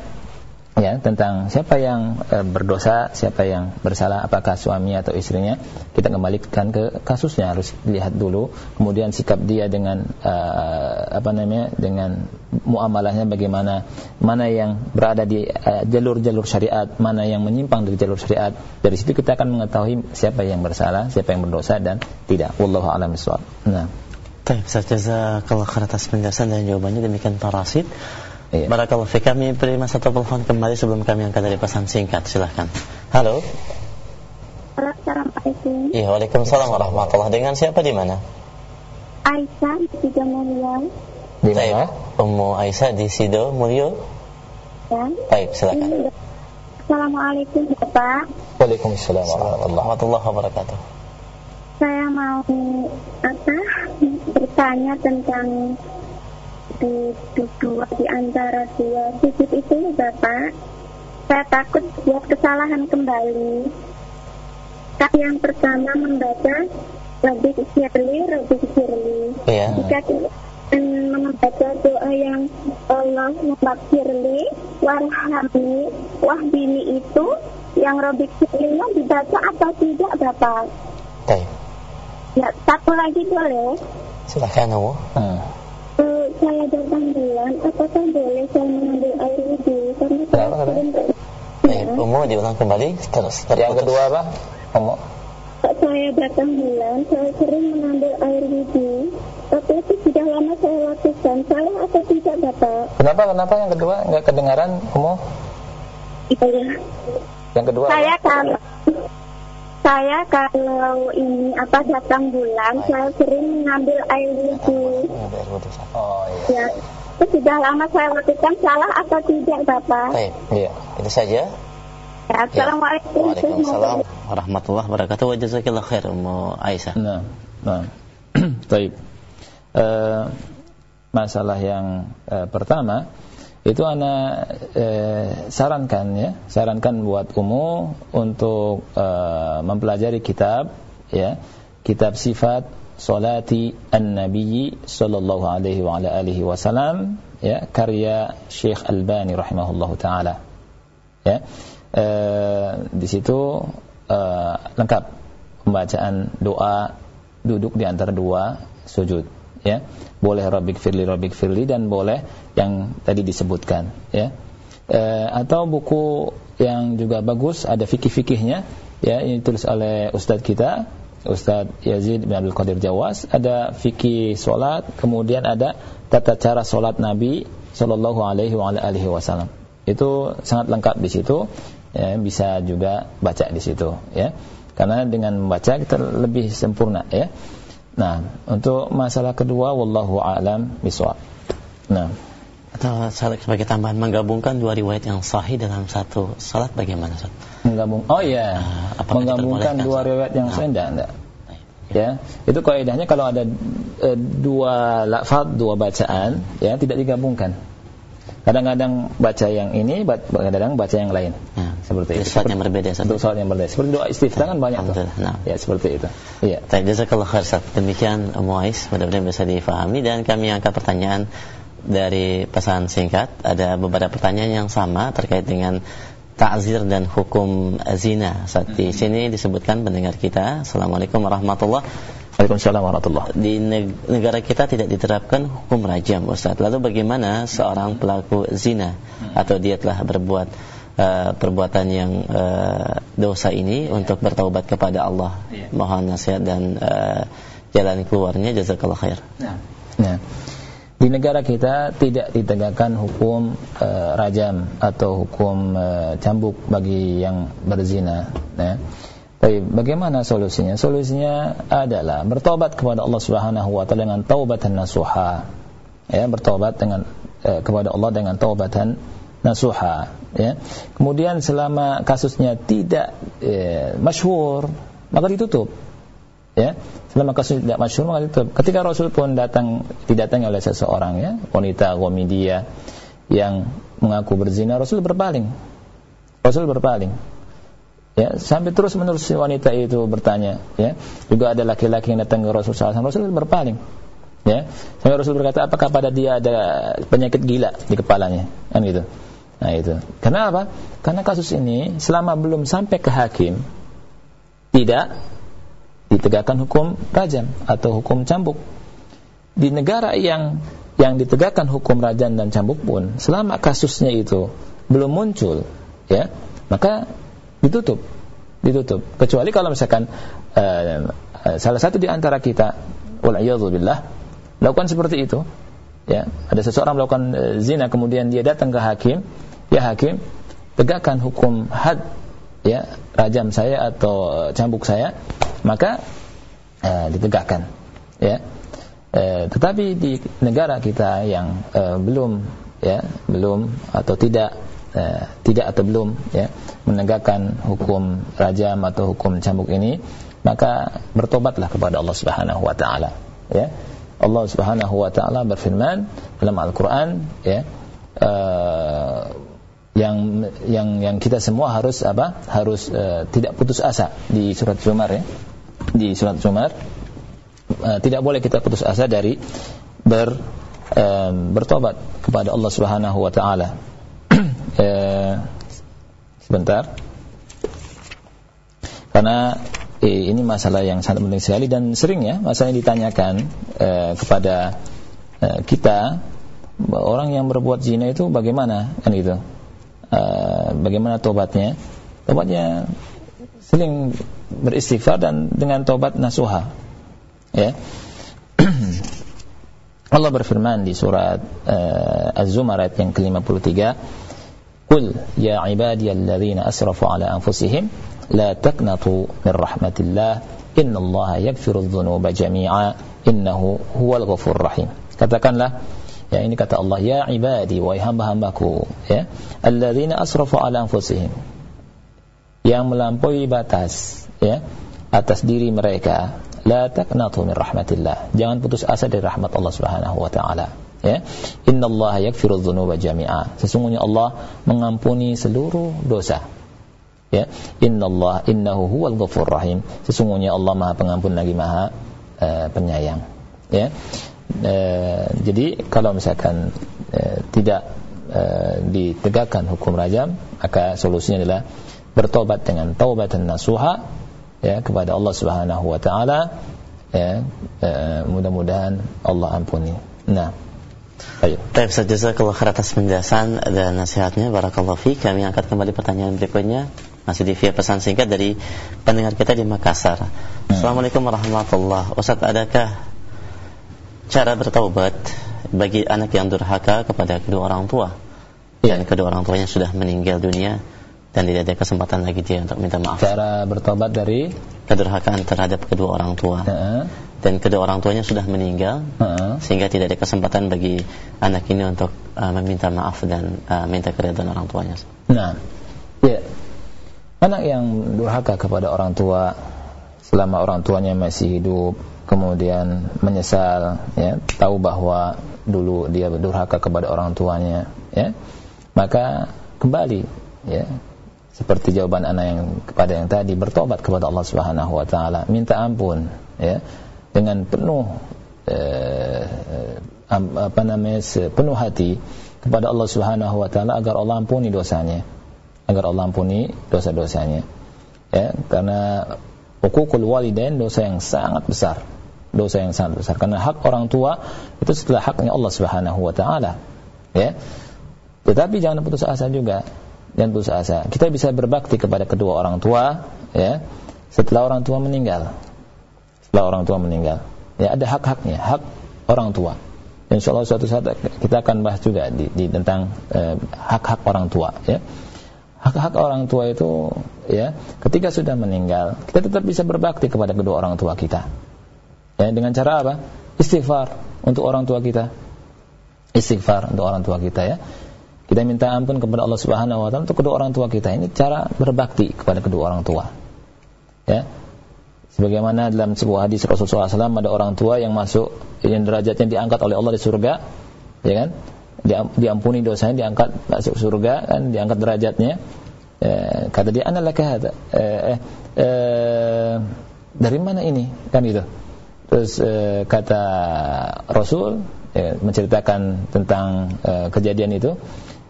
S1: ya tentang siapa yang e, berdosa, siapa yang bersalah, apakah suami atau istrinya, kita kembalikan ke kasusnya harus dilihat dulu, kemudian sikap dia dengan e, apa namanya dengan muamalahnya bagaimana, mana yang berada di jalur-jalur syariat, mana yang menyimpang dari jalur syariat. Dari situ kita akan mengetahui siapa yang bersalah, siapa yang berdosa dan tidak. Wallahu a'lam. Nah.
S2: Baik, saya jazakallah atas penjelasan dan jawabannya demikian Parasit. Iya. Barakallahu fi kami beri masa telepon kembali sebelum kami angkat dari pesan singkat. Silahkan. Halo.
S5: Assalamualaikum.
S2: Iya, Waalaikumsalam warahmatullahi Dengan siapa di mana?
S5: Aisyah di Sido Mulyo.
S2: Di mana? Ummu Aisyah di Sido Mulyo.
S5: Ya.
S2: Baik, silakan.
S5: Assalamualaikum Bapak.
S2: Waalaikumsalam warahmatullahi wabarakatuh.
S5: Saya mau apa bertanya tentang di dua di antara dua sujud itu Bapak saya takut buat kesalahan kembali Kali yang pertama membaca lebih firli, lebih firli
S2: yeah.
S5: jika kita membaca doa yang Allah membakirli warhamni wahdini itu yang robik firlinya dibaca atau tidak Bapak
S2: Baik.
S5: Ya, satu lagi boleh.
S2: Silahkan Umu.
S1: Hmm.
S5: Saya datang bulan, apakah boleh saya mengambil air wudhu? Karena saya
S2: Umu diulang kembali terus.
S1: Yang
S2: terputus.
S1: kedua apa?
S5: Saat saya datang bulan, saya sering mengambil air wudhu. Tapi itu sudah lama saya lakukan. Salah atau tidak, Bapak?
S1: Kenapa? Kenapa yang kedua nggak kedengaran, Omo?
S5: Iya.
S1: Yang kedua.
S5: Saya
S1: apa?
S5: Saya kalau ini apa datang bulan, saya sering mengambil air wudhu.
S1: Oh iya.
S5: Ya. Itu sudah lama saya lakukan. Salah atau tidak, Bapak?
S2: Baik,
S1: Iya.
S2: itu saja.
S5: Ya, Assalamualaikum.
S2: Waalaikumsalam warahmatullahi wabarakatuh. Wa jazakallahu khair Ummu Aisyah.
S1: Nah, nah. Baik. Eh, masalah yang eh, pertama itu ana eh, sarankan ya, sarankan buat umum untuk eh, mempelajari kitab ya, kitab sifat salati an-nabi sallallahu alaihi wa ala alihi wasallam ya, karya Syekh Albani rahimahullahu taala. Ya. Eh, di situ eh, lengkap pembacaan doa duduk di antara dua sujud ya boleh rabbik firli rabbik firli dan boleh yang tadi disebutkan ya. E, atau buku yang juga bagus ada fikih-fikihnya ya ini ditulis oleh ustadz kita Ustadz Yazid bin Abdul Qadir Jawas. Ada fikih solat kemudian ada tata cara solat Nabi Shallallahu Alaihi Wasallam. Itu sangat lengkap di situ ya, bisa juga baca di situ ya. Karena dengan membaca kita lebih sempurna ya Nah, untuk masalah kedua wallahu alam bisawab. Nah,
S2: Atau salat sebagai tambahan menggabungkan dua riwayat yang sahih dalam satu salat bagaimana Ustaz?
S1: menggabung Oh iya,
S2: apakah
S1: menggabungkan dua riwayat yang
S2: Nah.
S1: saya enggak, enggak. Ya, itu kaidahnya kalau ada eh, dua lafaz, dua bacaan, ya tidak digabungkan. Kadang-kadang baca yang ini, kadang-kadang baca yang lain.
S2: Nah,
S1: Seperti itu.
S2: salat yang berbeda.
S1: Untuk soal yang berbeda. Seperti doa istiftah kan banyak tuh.
S2: Nah.
S1: Ya, seperti itu. Iya.
S2: Baik, jazakallah khair. Demikian Ummu Ais, mudah-mudahan bisa difahami dan kami angkat pertanyaan dari pesan singkat. Ada beberapa pertanyaan yang sama terkait dengan ta'zir dan hukum zina. Saat di sini disebutkan pendengar kita. Assalamualaikum warahmatullahi
S1: Waalaikumsalam warahmatullahi
S2: di neg- negara kita tidak diterapkan hukum rajam Ustaz. Lalu bagaimana seorang pelaku zina atau dia telah berbuat uh, perbuatan yang uh, dosa ini untuk bertaubat kepada Allah.
S1: Iya.
S2: Mohon nasihat dan uh, jalan keluarnya jazakallah khair.
S1: Nah, di negara kita tidak ditegakkan hukum eh, rajam atau hukum eh, cambuk bagi yang berzina. Ya. Tapi bagaimana solusinya? Solusinya adalah bertobat kepada Allah Subhanahu wa taala dengan taubatan nasuha. Ya, bertobat dengan eh, kepada Allah dengan taubatan nasuha, ya. Kemudian selama kasusnya tidak eh, masyhur, maka ditutup ya selama kasus tidak masyhur maka itu ketika Rasul pun datang didatangi oleh seseorang ya wanita Gomidia yang mengaku berzina Rasul berpaling Rasul berpaling ya sampai terus menerus si wanita itu bertanya ya. Juga ada laki-laki yang datang ke Rasul SAW Rasul berpaling ya. Sampai Rasul berkata apakah pada dia ada penyakit gila di kepalanya? Kan gitu. Nah itu. Karena apa? Karena kasus ini selama belum sampai ke hakim tidak ditegakkan hukum rajam atau hukum cambuk. Di negara yang yang ditegakkan hukum rajam dan cambuk pun selama kasusnya itu belum muncul, ya, maka ditutup, ditutup. Kecuali kalau misalkan uh, salah satu di antara kita, billah, melakukan seperti itu, ya, ada seseorang melakukan uh, zina kemudian dia datang ke hakim, ya hakim, tegakkan hukum had ya rajam saya atau cambuk saya maka uh, ditegakkan ya. Uh, tetapi di negara kita yang uh, belum ya belum atau tidak uh, tidak atau belum ya menegakkan hukum rajam atau hukum cambuk ini maka bertobatlah kepada Allah Subhanahu wa taala ya. Allah Subhanahu wa taala berfirman dalam Al-Qur'an ya uh, yang yang yang kita semua harus apa? Harus uh, tidak putus asa di surat Zumar ya. Di surat Zumar uh, tidak boleh kita putus asa dari ber bertobat kepada Allah Subhanahu wa taala sebentar. Karena eh, ini masalah yang sangat penting sekali dan sering ya masalah yang ditanyakan eh, kepada eh, kita orang yang berbuat zina itu bagaimana kan gitu? Eh, bagaimana tobatnya? Tobatnya sering beristighfar dan dengan tobat nasuha ya. Allah berfirman di surat uh, Az-Zumar ayat yang ke-53 Qul ya ibadiyalladzina asrafu ala anfusihim la taqnatu min rahmatillah innallaha yaghfiru dhunuba jami'a innahu huwal ghafur rahim katakanlah ya ini kata Allah ya ibadi wahai hamba-hambaku ya alladzina asrafu ala anfusihim yang melampaui batas ya atas diri mereka la taqnatu min rahmatillah. Jangan putus asa dari rahmat Allah Subhanahu wa taala ya. Innallaha yaghfiru dzunuba jami'a. Sesungguhnya Allah mengampuni seluruh dosa. Ya. Innallaha innahu huwal ghafur rahim. Sesungguhnya Allah Maha Pengampun lagi Maha uh, penyayang. Ya. Uh, jadi kalau misalkan uh, tidak uh, ditegakkan hukum rajam maka solusinya adalah bertobat dengan taubatan nasuha ya kepada Allah Subhanahu wa taala. Ya uh, mudah-mudahan Allah ampuni. Nah
S2: Baik. Saja kalau atas penjelasan dan nasihatnya Barakallahu fi. Kami angkat kembali pertanyaan berikutnya masih di via pesan singkat dari pendengar kita di Makassar. Hmm. Assalamualaikum warahmatullahi wabarakatuh. Ustaz, adakah cara bertaubat bagi anak yang durhaka kepada kedua orang tua? Ya. Dan kedua orang tuanya sudah meninggal dunia dan tidak ada kesempatan lagi dia untuk minta maaf.
S1: Cara bertobat dari
S2: kedurhakaan terhadap kedua orang tua. Uh Dan kedua orang tuanya sudah meninggal uh sehingga tidak ada kesempatan bagi anak ini untuk uh, meminta maaf dan uh, minta keridhaan orang tuanya.
S1: Nah, ya Anak yang durhaka kepada orang tua selama orang tuanya masih hidup, kemudian menyesal, ya, tahu bahwa dulu dia durhaka kepada orang tuanya, ya, maka kembali, ya, seperti jawaban anak yang kepada yang tadi bertobat kepada Allah Subhanahu Wa Taala, minta ampun, ya, dengan penuh eh, apa namanya penuh hati kepada Allah Subhanahu Wa Taala agar Allah ampuni dosanya agar Allah ampuni dosa-dosanya. Ya, karena hukukul walidain dosa yang sangat besar. Dosa yang sangat besar karena hak orang tua itu setelah haknya Allah Subhanahu wa taala. Ya. Tetapi jangan putus asa juga. Jangan putus asa. Kita bisa berbakti kepada kedua orang tua ya setelah orang tua meninggal. Setelah orang tua meninggal. Ya, ada hak-haknya, hak orang tua. Insya Allah suatu saat kita akan bahas juga di, di tentang eh, hak-hak eh, orang tua ya hak-hak orang tua itu ya ketika sudah meninggal kita tetap bisa berbakti kepada kedua orang tua kita ya dengan cara apa istighfar untuk orang tua kita istighfar untuk orang tua kita ya kita minta ampun kepada Allah Subhanahu wa taala untuk kedua orang tua kita. Ini cara berbakti kepada kedua orang tua. Ya. Sebagaimana dalam sebuah hadis Rasulullah SAW ada orang tua yang masuk yang derajatnya diangkat oleh Allah di surga ya kan? Diampuni dosanya diangkat masuk surga kan? Diangkat derajatnya. E, kata dia analaka hada e, e, dari mana ini? Kan gitu. Terus e, kata Rasul e, menceritakan tentang e, kejadian itu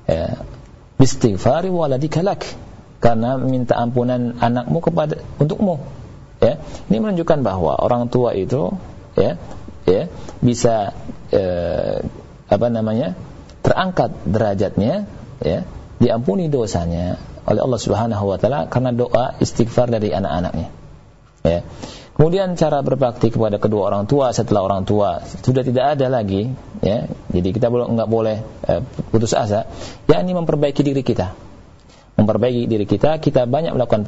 S1: e, istighfari waladika lak. Karena minta ampunan anakmu kepada untukmu. Ya. Ini menunjukkan bahwa orang tua itu ya ya bisa e, apa namanya terangkat derajatnya ya diampuni dosanya oleh Allah Subhanahu wa taala karena doa istighfar dari anak-anaknya. Ya kemudian cara berbakti kepada kedua orang tua setelah orang tua sudah tidak ada lagi ya. Jadi kita belum nggak boleh eh, putus asa. Yakni memperbaiki diri kita. Memperbaiki diri kita kita banyak melakukan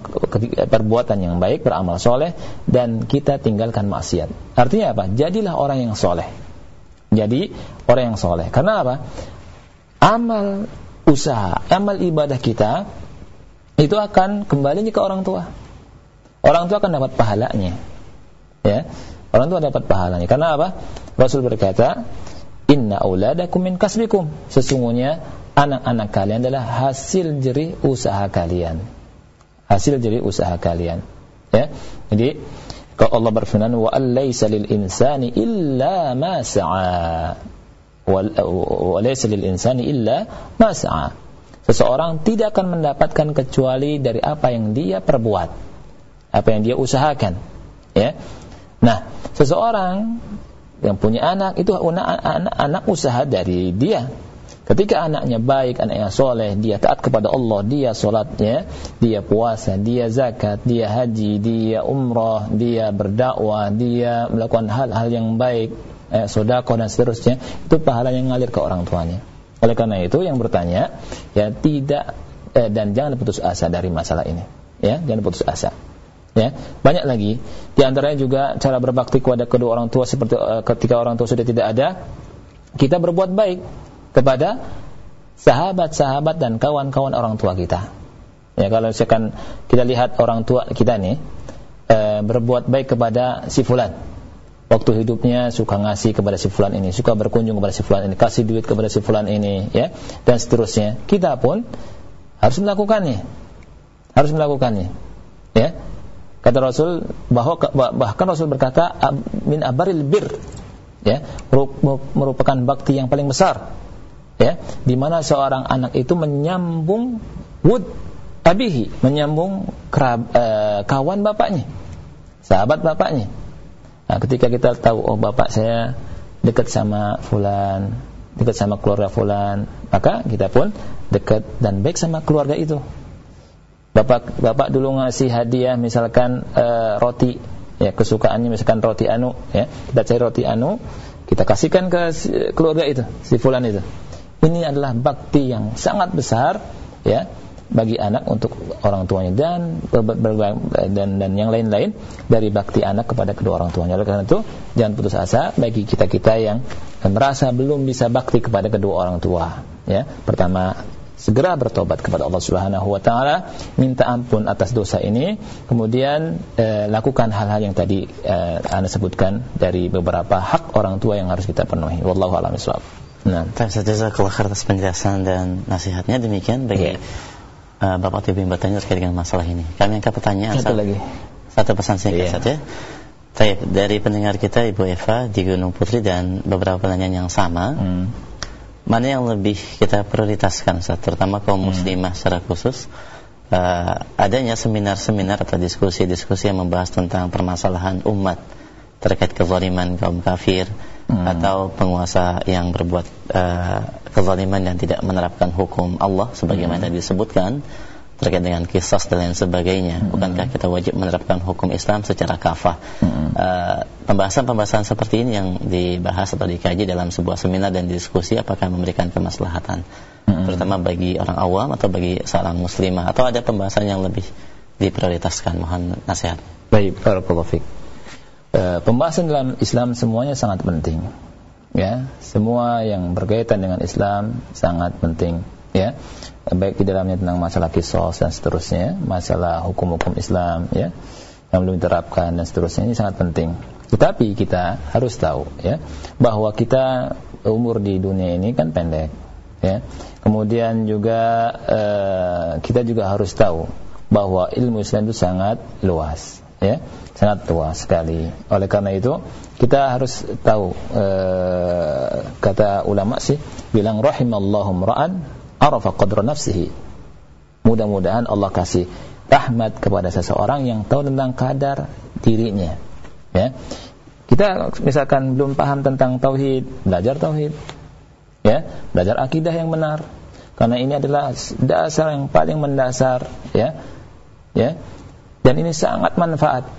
S1: perbuatan yang baik beramal soleh dan kita tinggalkan maksiat. Artinya apa? Jadilah orang yang soleh. Jadi orang yang soleh. Karena apa? Amal usaha, amal ibadah kita itu akan kembali ke orang tua. Orang tua akan dapat pahalanya. Ya. Orang tua dapat pahalanya. Karena apa? Rasul berkata, "Inna auladakum min kasbikum." Sesungguhnya anak-anak kalian adalah hasil jerih usaha kalian. Hasil jerih usaha kalian. Ya. Jadi kalau Allah berfirman, "Wa alaysa lil insani illa ma sa'a." walaysa lil insani illa ma Seseorang tidak akan mendapatkan kecuali dari apa yang dia perbuat. apa yang dia usahakan ya nah seseorang yang punya anak itu anak, anak, anak usaha dari dia Ketika anaknya baik, anaknya soleh, dia taat kepada Allah, dia solatnya, dia puasa, dia zakat, dia haji, dia umrah, dia berdakwah, dia melakukan hal-hal yang baik, eh, sodako dan seterusnya, itu pahala yang ngalir ke orang tuanya. Oleh karena itu yang bertanya, ya tidak eh, dan jangan putus asa dari masalah ini. Ya, jangan putus asa. Ya, banyak lagi. Di antaranya juga cara berbakti kepada kedua orang tua seperti uh, ketika orang tua sudah tidak ada, kita berbuat baik kepada sahabat-sahabat dan kawan-kawan orang tua kita. Ya kalau misalkan kita lihat orang tua kita nih e, berbuat baik kepada si fulan. Waktu hidupnya suka ngasih kepada si fulan ini, suka berkunjung kepada si fulan ini, kasih duit kepada si fulan ini, ya, dan seterusnya. Kita pun harus melakukannya. Harus melakukannya. Kata Rasul bahwa bahkan Rasul berkata min abaril bir. Ya merupakan bakti yang paling besar. Ya di mana seorang anak itu menyambung wud abihi menyambung kerab, e, kawan bapaknya sahabat bapaknya. Nah, ketika kita tahu oh bapak saya dekat sama fulan dekat sama keluarga fulan maka kita pun dekat dan baik sama keluarga itu bapak bapak dulu ngasih hadiah misalkan e, roti ya kesukaannya misalkan roti anu ya kita cari roti anu kita kasihkan ke keluarga itu si fulan itu ini adalah bakti yang sangat besar ya bagi anak untuk orang tuanya dan dan dan yang lain-lain dari bakti anak kepada kedua orang tuanya. Oleh karena itu, jangan putus asa bagi kita-kita yang merasa belum bisa bakti kepada kedua orang tua. Ya, pertama segera bertobat kepada Allah Subhanahu wa taala, minta ampun atas dosa ini, kemudian eh, lakukan hal-hal yang tadi eh, Anda sebutkan dari beberapa hak orang tua yang harus kita penuhi. Wallahu a'lam bishawab.
S2: Nah, kalau atas penjelasan dan nasihatnya demikian bagi yeah. uh, Bapak Tibi bertanya terkait dengan masalah ini. Kami angkat pertanyaan
S1: satu lagi.
S2: Satu pesan singkat yeah. saja. Baik, dari pendengar kita Ibu Eva di Gunung Putri dan beberapa pertanyaan yang sama. Hmm. Mana yang lebih kita prioritaskan saat terutama kaum hmm. muslimah hmm. secara khusus uh, adanya seminar-seminar atau diskusi-diskusi yang membahas tentang permasalahan umat terkait kezaliman kaum kafir hmm. atau penguasa yang berbuat uh, kezaliman dan tidak menerapkan hukum Allah sebagaimana hmm. disebutkan terkait dengan kisah dan lain sebagainya. Hmm. Bukankah kita wajib menerapkan hukum Islam secara kafah? Hmm. Uh, pembahasan-pembahasan seperti ini yang dibahas atau dikaji dalam sebuah seminar dan diskusi apakah memberikan kemaslahatan hmm. terutama bagi orang awam atau bagi seorang muslimah atau ada pembahasan yang lebih diprioritaskan mohon nasihat.
S1: Baik, barakallahu fiik. Eh, pembahasan dalam Islam semuanya sangat penting. Ya, semua yang berkaitan dengan Islam sangat penting, ya. Baik di dalamnya tentang masalah kisos dan seterusnya, masalah hukum-hukum Islam, ya, yang belum diterapkan dan seterusnya ini sangat penting. Tetapi kita harus tahu, ya, bahwa kita umur di dunia ini kan pendek, ya. Kemudian juga uh, kita juga harus tahu bahwa ilmu Islam itu sangat luas, ya sangat tua sekali. Oleh karena itu kita harus tahu e, kata ulama sih bilang rahimallahu ra'an arafa qadra nafsihi. Mudah-mudahan Allah kasih rahmat kepada seseorang yang tahu tentang kadar dirinya. Ya. Kita misalkan belum paham tentang tauhid, belajar tauhid. Ya, belajar akidah yang benar. Karena ini adalah dasar yang paling mendasar, ya. Ya. Dan ini sangat manfaat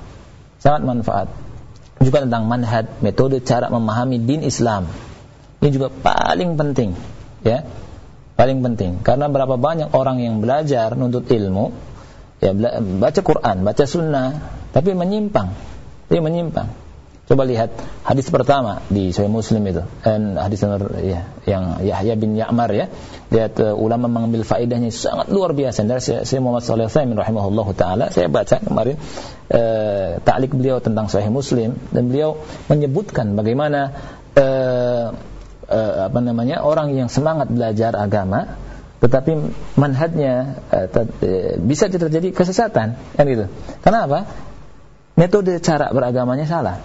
S1: sangat manfaat. Juga tentang manhaj, metode cara memahami din Islam. Ini juga paling penting, ya. Paling penting karena berapa banyak orang yang belajar nuntut ilmu, ya baca Quran, baca sunnah, tapi menyimpang. Tapi menyimpang. Coba lihat hadis pertama di Sahih Muslim itu dan hadis ya, yang Yahya bin Ya'mar ya. Lihat uh, ulama mengambil faedahnya sangat luar biasa. Dari saya Muhammad sallallahu alaihi wasallam rahimahullahu taala saya baca kemarin uh, ta'liq beliau tentang Sahih Muslim dan beliau menyebutkan bagaimana uh, uh, apa namanya orang yang semangat belajar agama tetapi manhajnya uh, bisa terjadi kesesatan kan gitu. Kenapa? Metode cara beragamanya salah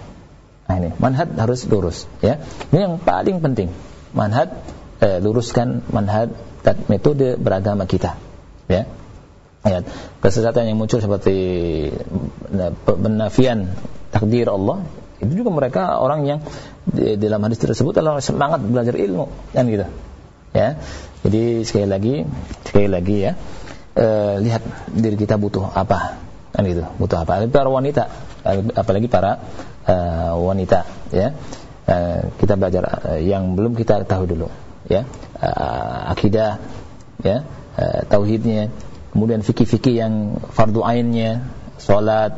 S1: Nah ini manhaj harus lurus ya. Ini yang paling penting. Manhaj eh, luruskan manhaj dan metode beragama kita. Ya. Ya, kesesatan yang muncul seperti penafian takdir Allah itu juga mereka orang yang di, dalam hadis tersebut adalah semangat belajar ilmu kan gitu. Ya. Jadi sekali lagi sekali lagi ya e, lihat diri kita butuh apa kan gitu. Butuh apa? Para wanita apalagi para e, wanita ya. E, kita belajar yang belum kita tahu dulu ya. E, akidah ya. E, tauhidnya kemudian fikih-fikih yang fardu ainnya, salat,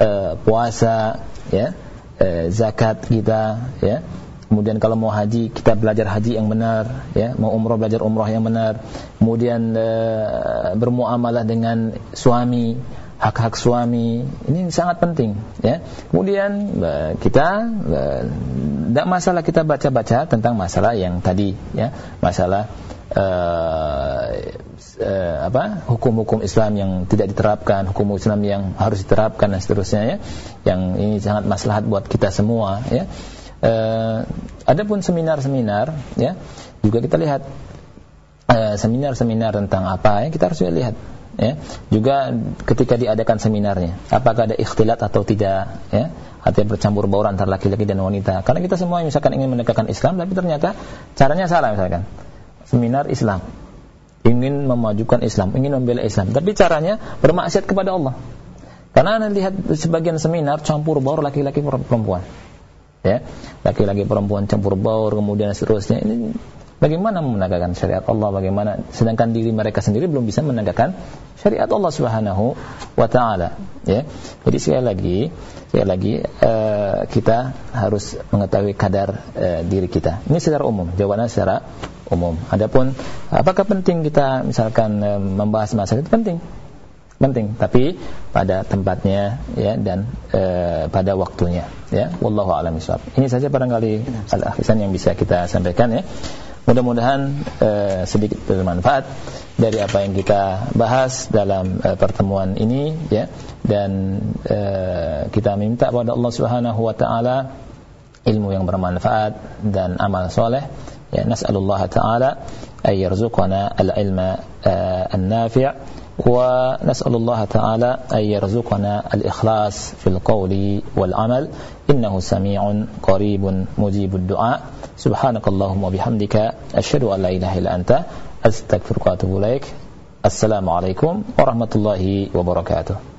S1: e, puasa, ya, e, zakat kita, ya. Kemudian kalau mau haji kita belajar haji yang benar, ya. Mau umroh belajar umroh yang benar. Kemudian e, bermuamalah dengan suami, hak-hak suami ini sangat penting ya kemudian kita tidak masalah kita baca-baca tentang masalah yang tadi ya masalah uh, apa hukum-hukum Islam yang tidak diterapkan, hukum Islam yang harus diterapkan dan seterusnya ya. Yang ini sangat maslahat buat kita semua ya. Uh, adapun seminar-seminar ya, juga kita lihat seminar-seminar uh, tentang apa ya, kita harus lihat ya. Juga ketika diadakan seminarnya, apakah ada ikhtilat atau tidak ya. Artinya bercampur baur antara laki-laki dan wanita. Karena kita semua misalkan ingin menegakkan Islam tapi ternyata caranya salah misalkan seminar Islam ingin memajukan Islam, ingin membela Islam, tapi caranya bermaksiat kepada Allah. Karena anda lihat sebagian seminar campur baur laki-laki perempuan, ya, laki-laki perempuan campur baur, kemudian seterusnya. Ini bagaimana menegakkan syariat Allah? Bagaimana? Sedangkan diri mereka sendiri belum bisa menegakkan syariat Allah Subhanahu wa Ta'ala. Ya, jadi sekali lagi, sekali lagi uh, kita harus mengetahui kadar uh, diri kita. Ini secara umum, jawabannya secara umum. Adapun apakah penting kita misalkan e, membahas masalah itu penting. Penting, tapi pada tempatnya ya dan e, pada waktunya ya. Wallahu a'lam Ini saja barangkali al-akhisan yang bisa kita sampaikan ya. Mudah-mudahan e, sedikit bermanfaat dari apa yang kita bahas dalam e, pertemuan ini ya dan e, kita minta kepada Allah Subhanahu wa taala ilmu yang bermanfaat dan amal soleh ya nas'alullah ta'ala an yarzuqana al-ilma an-nafi' wa nas'alullah ta'ala an yarzuqana al-ikhlas fil qawli wal amal innahu sami'un qaribun mujibud du'a subhanakallahumma bihamdika asyhadu an la ilaha illa anta astaghfiruka wa atubu ilaik assalamu alaikum warahmatullahi wabarakatuh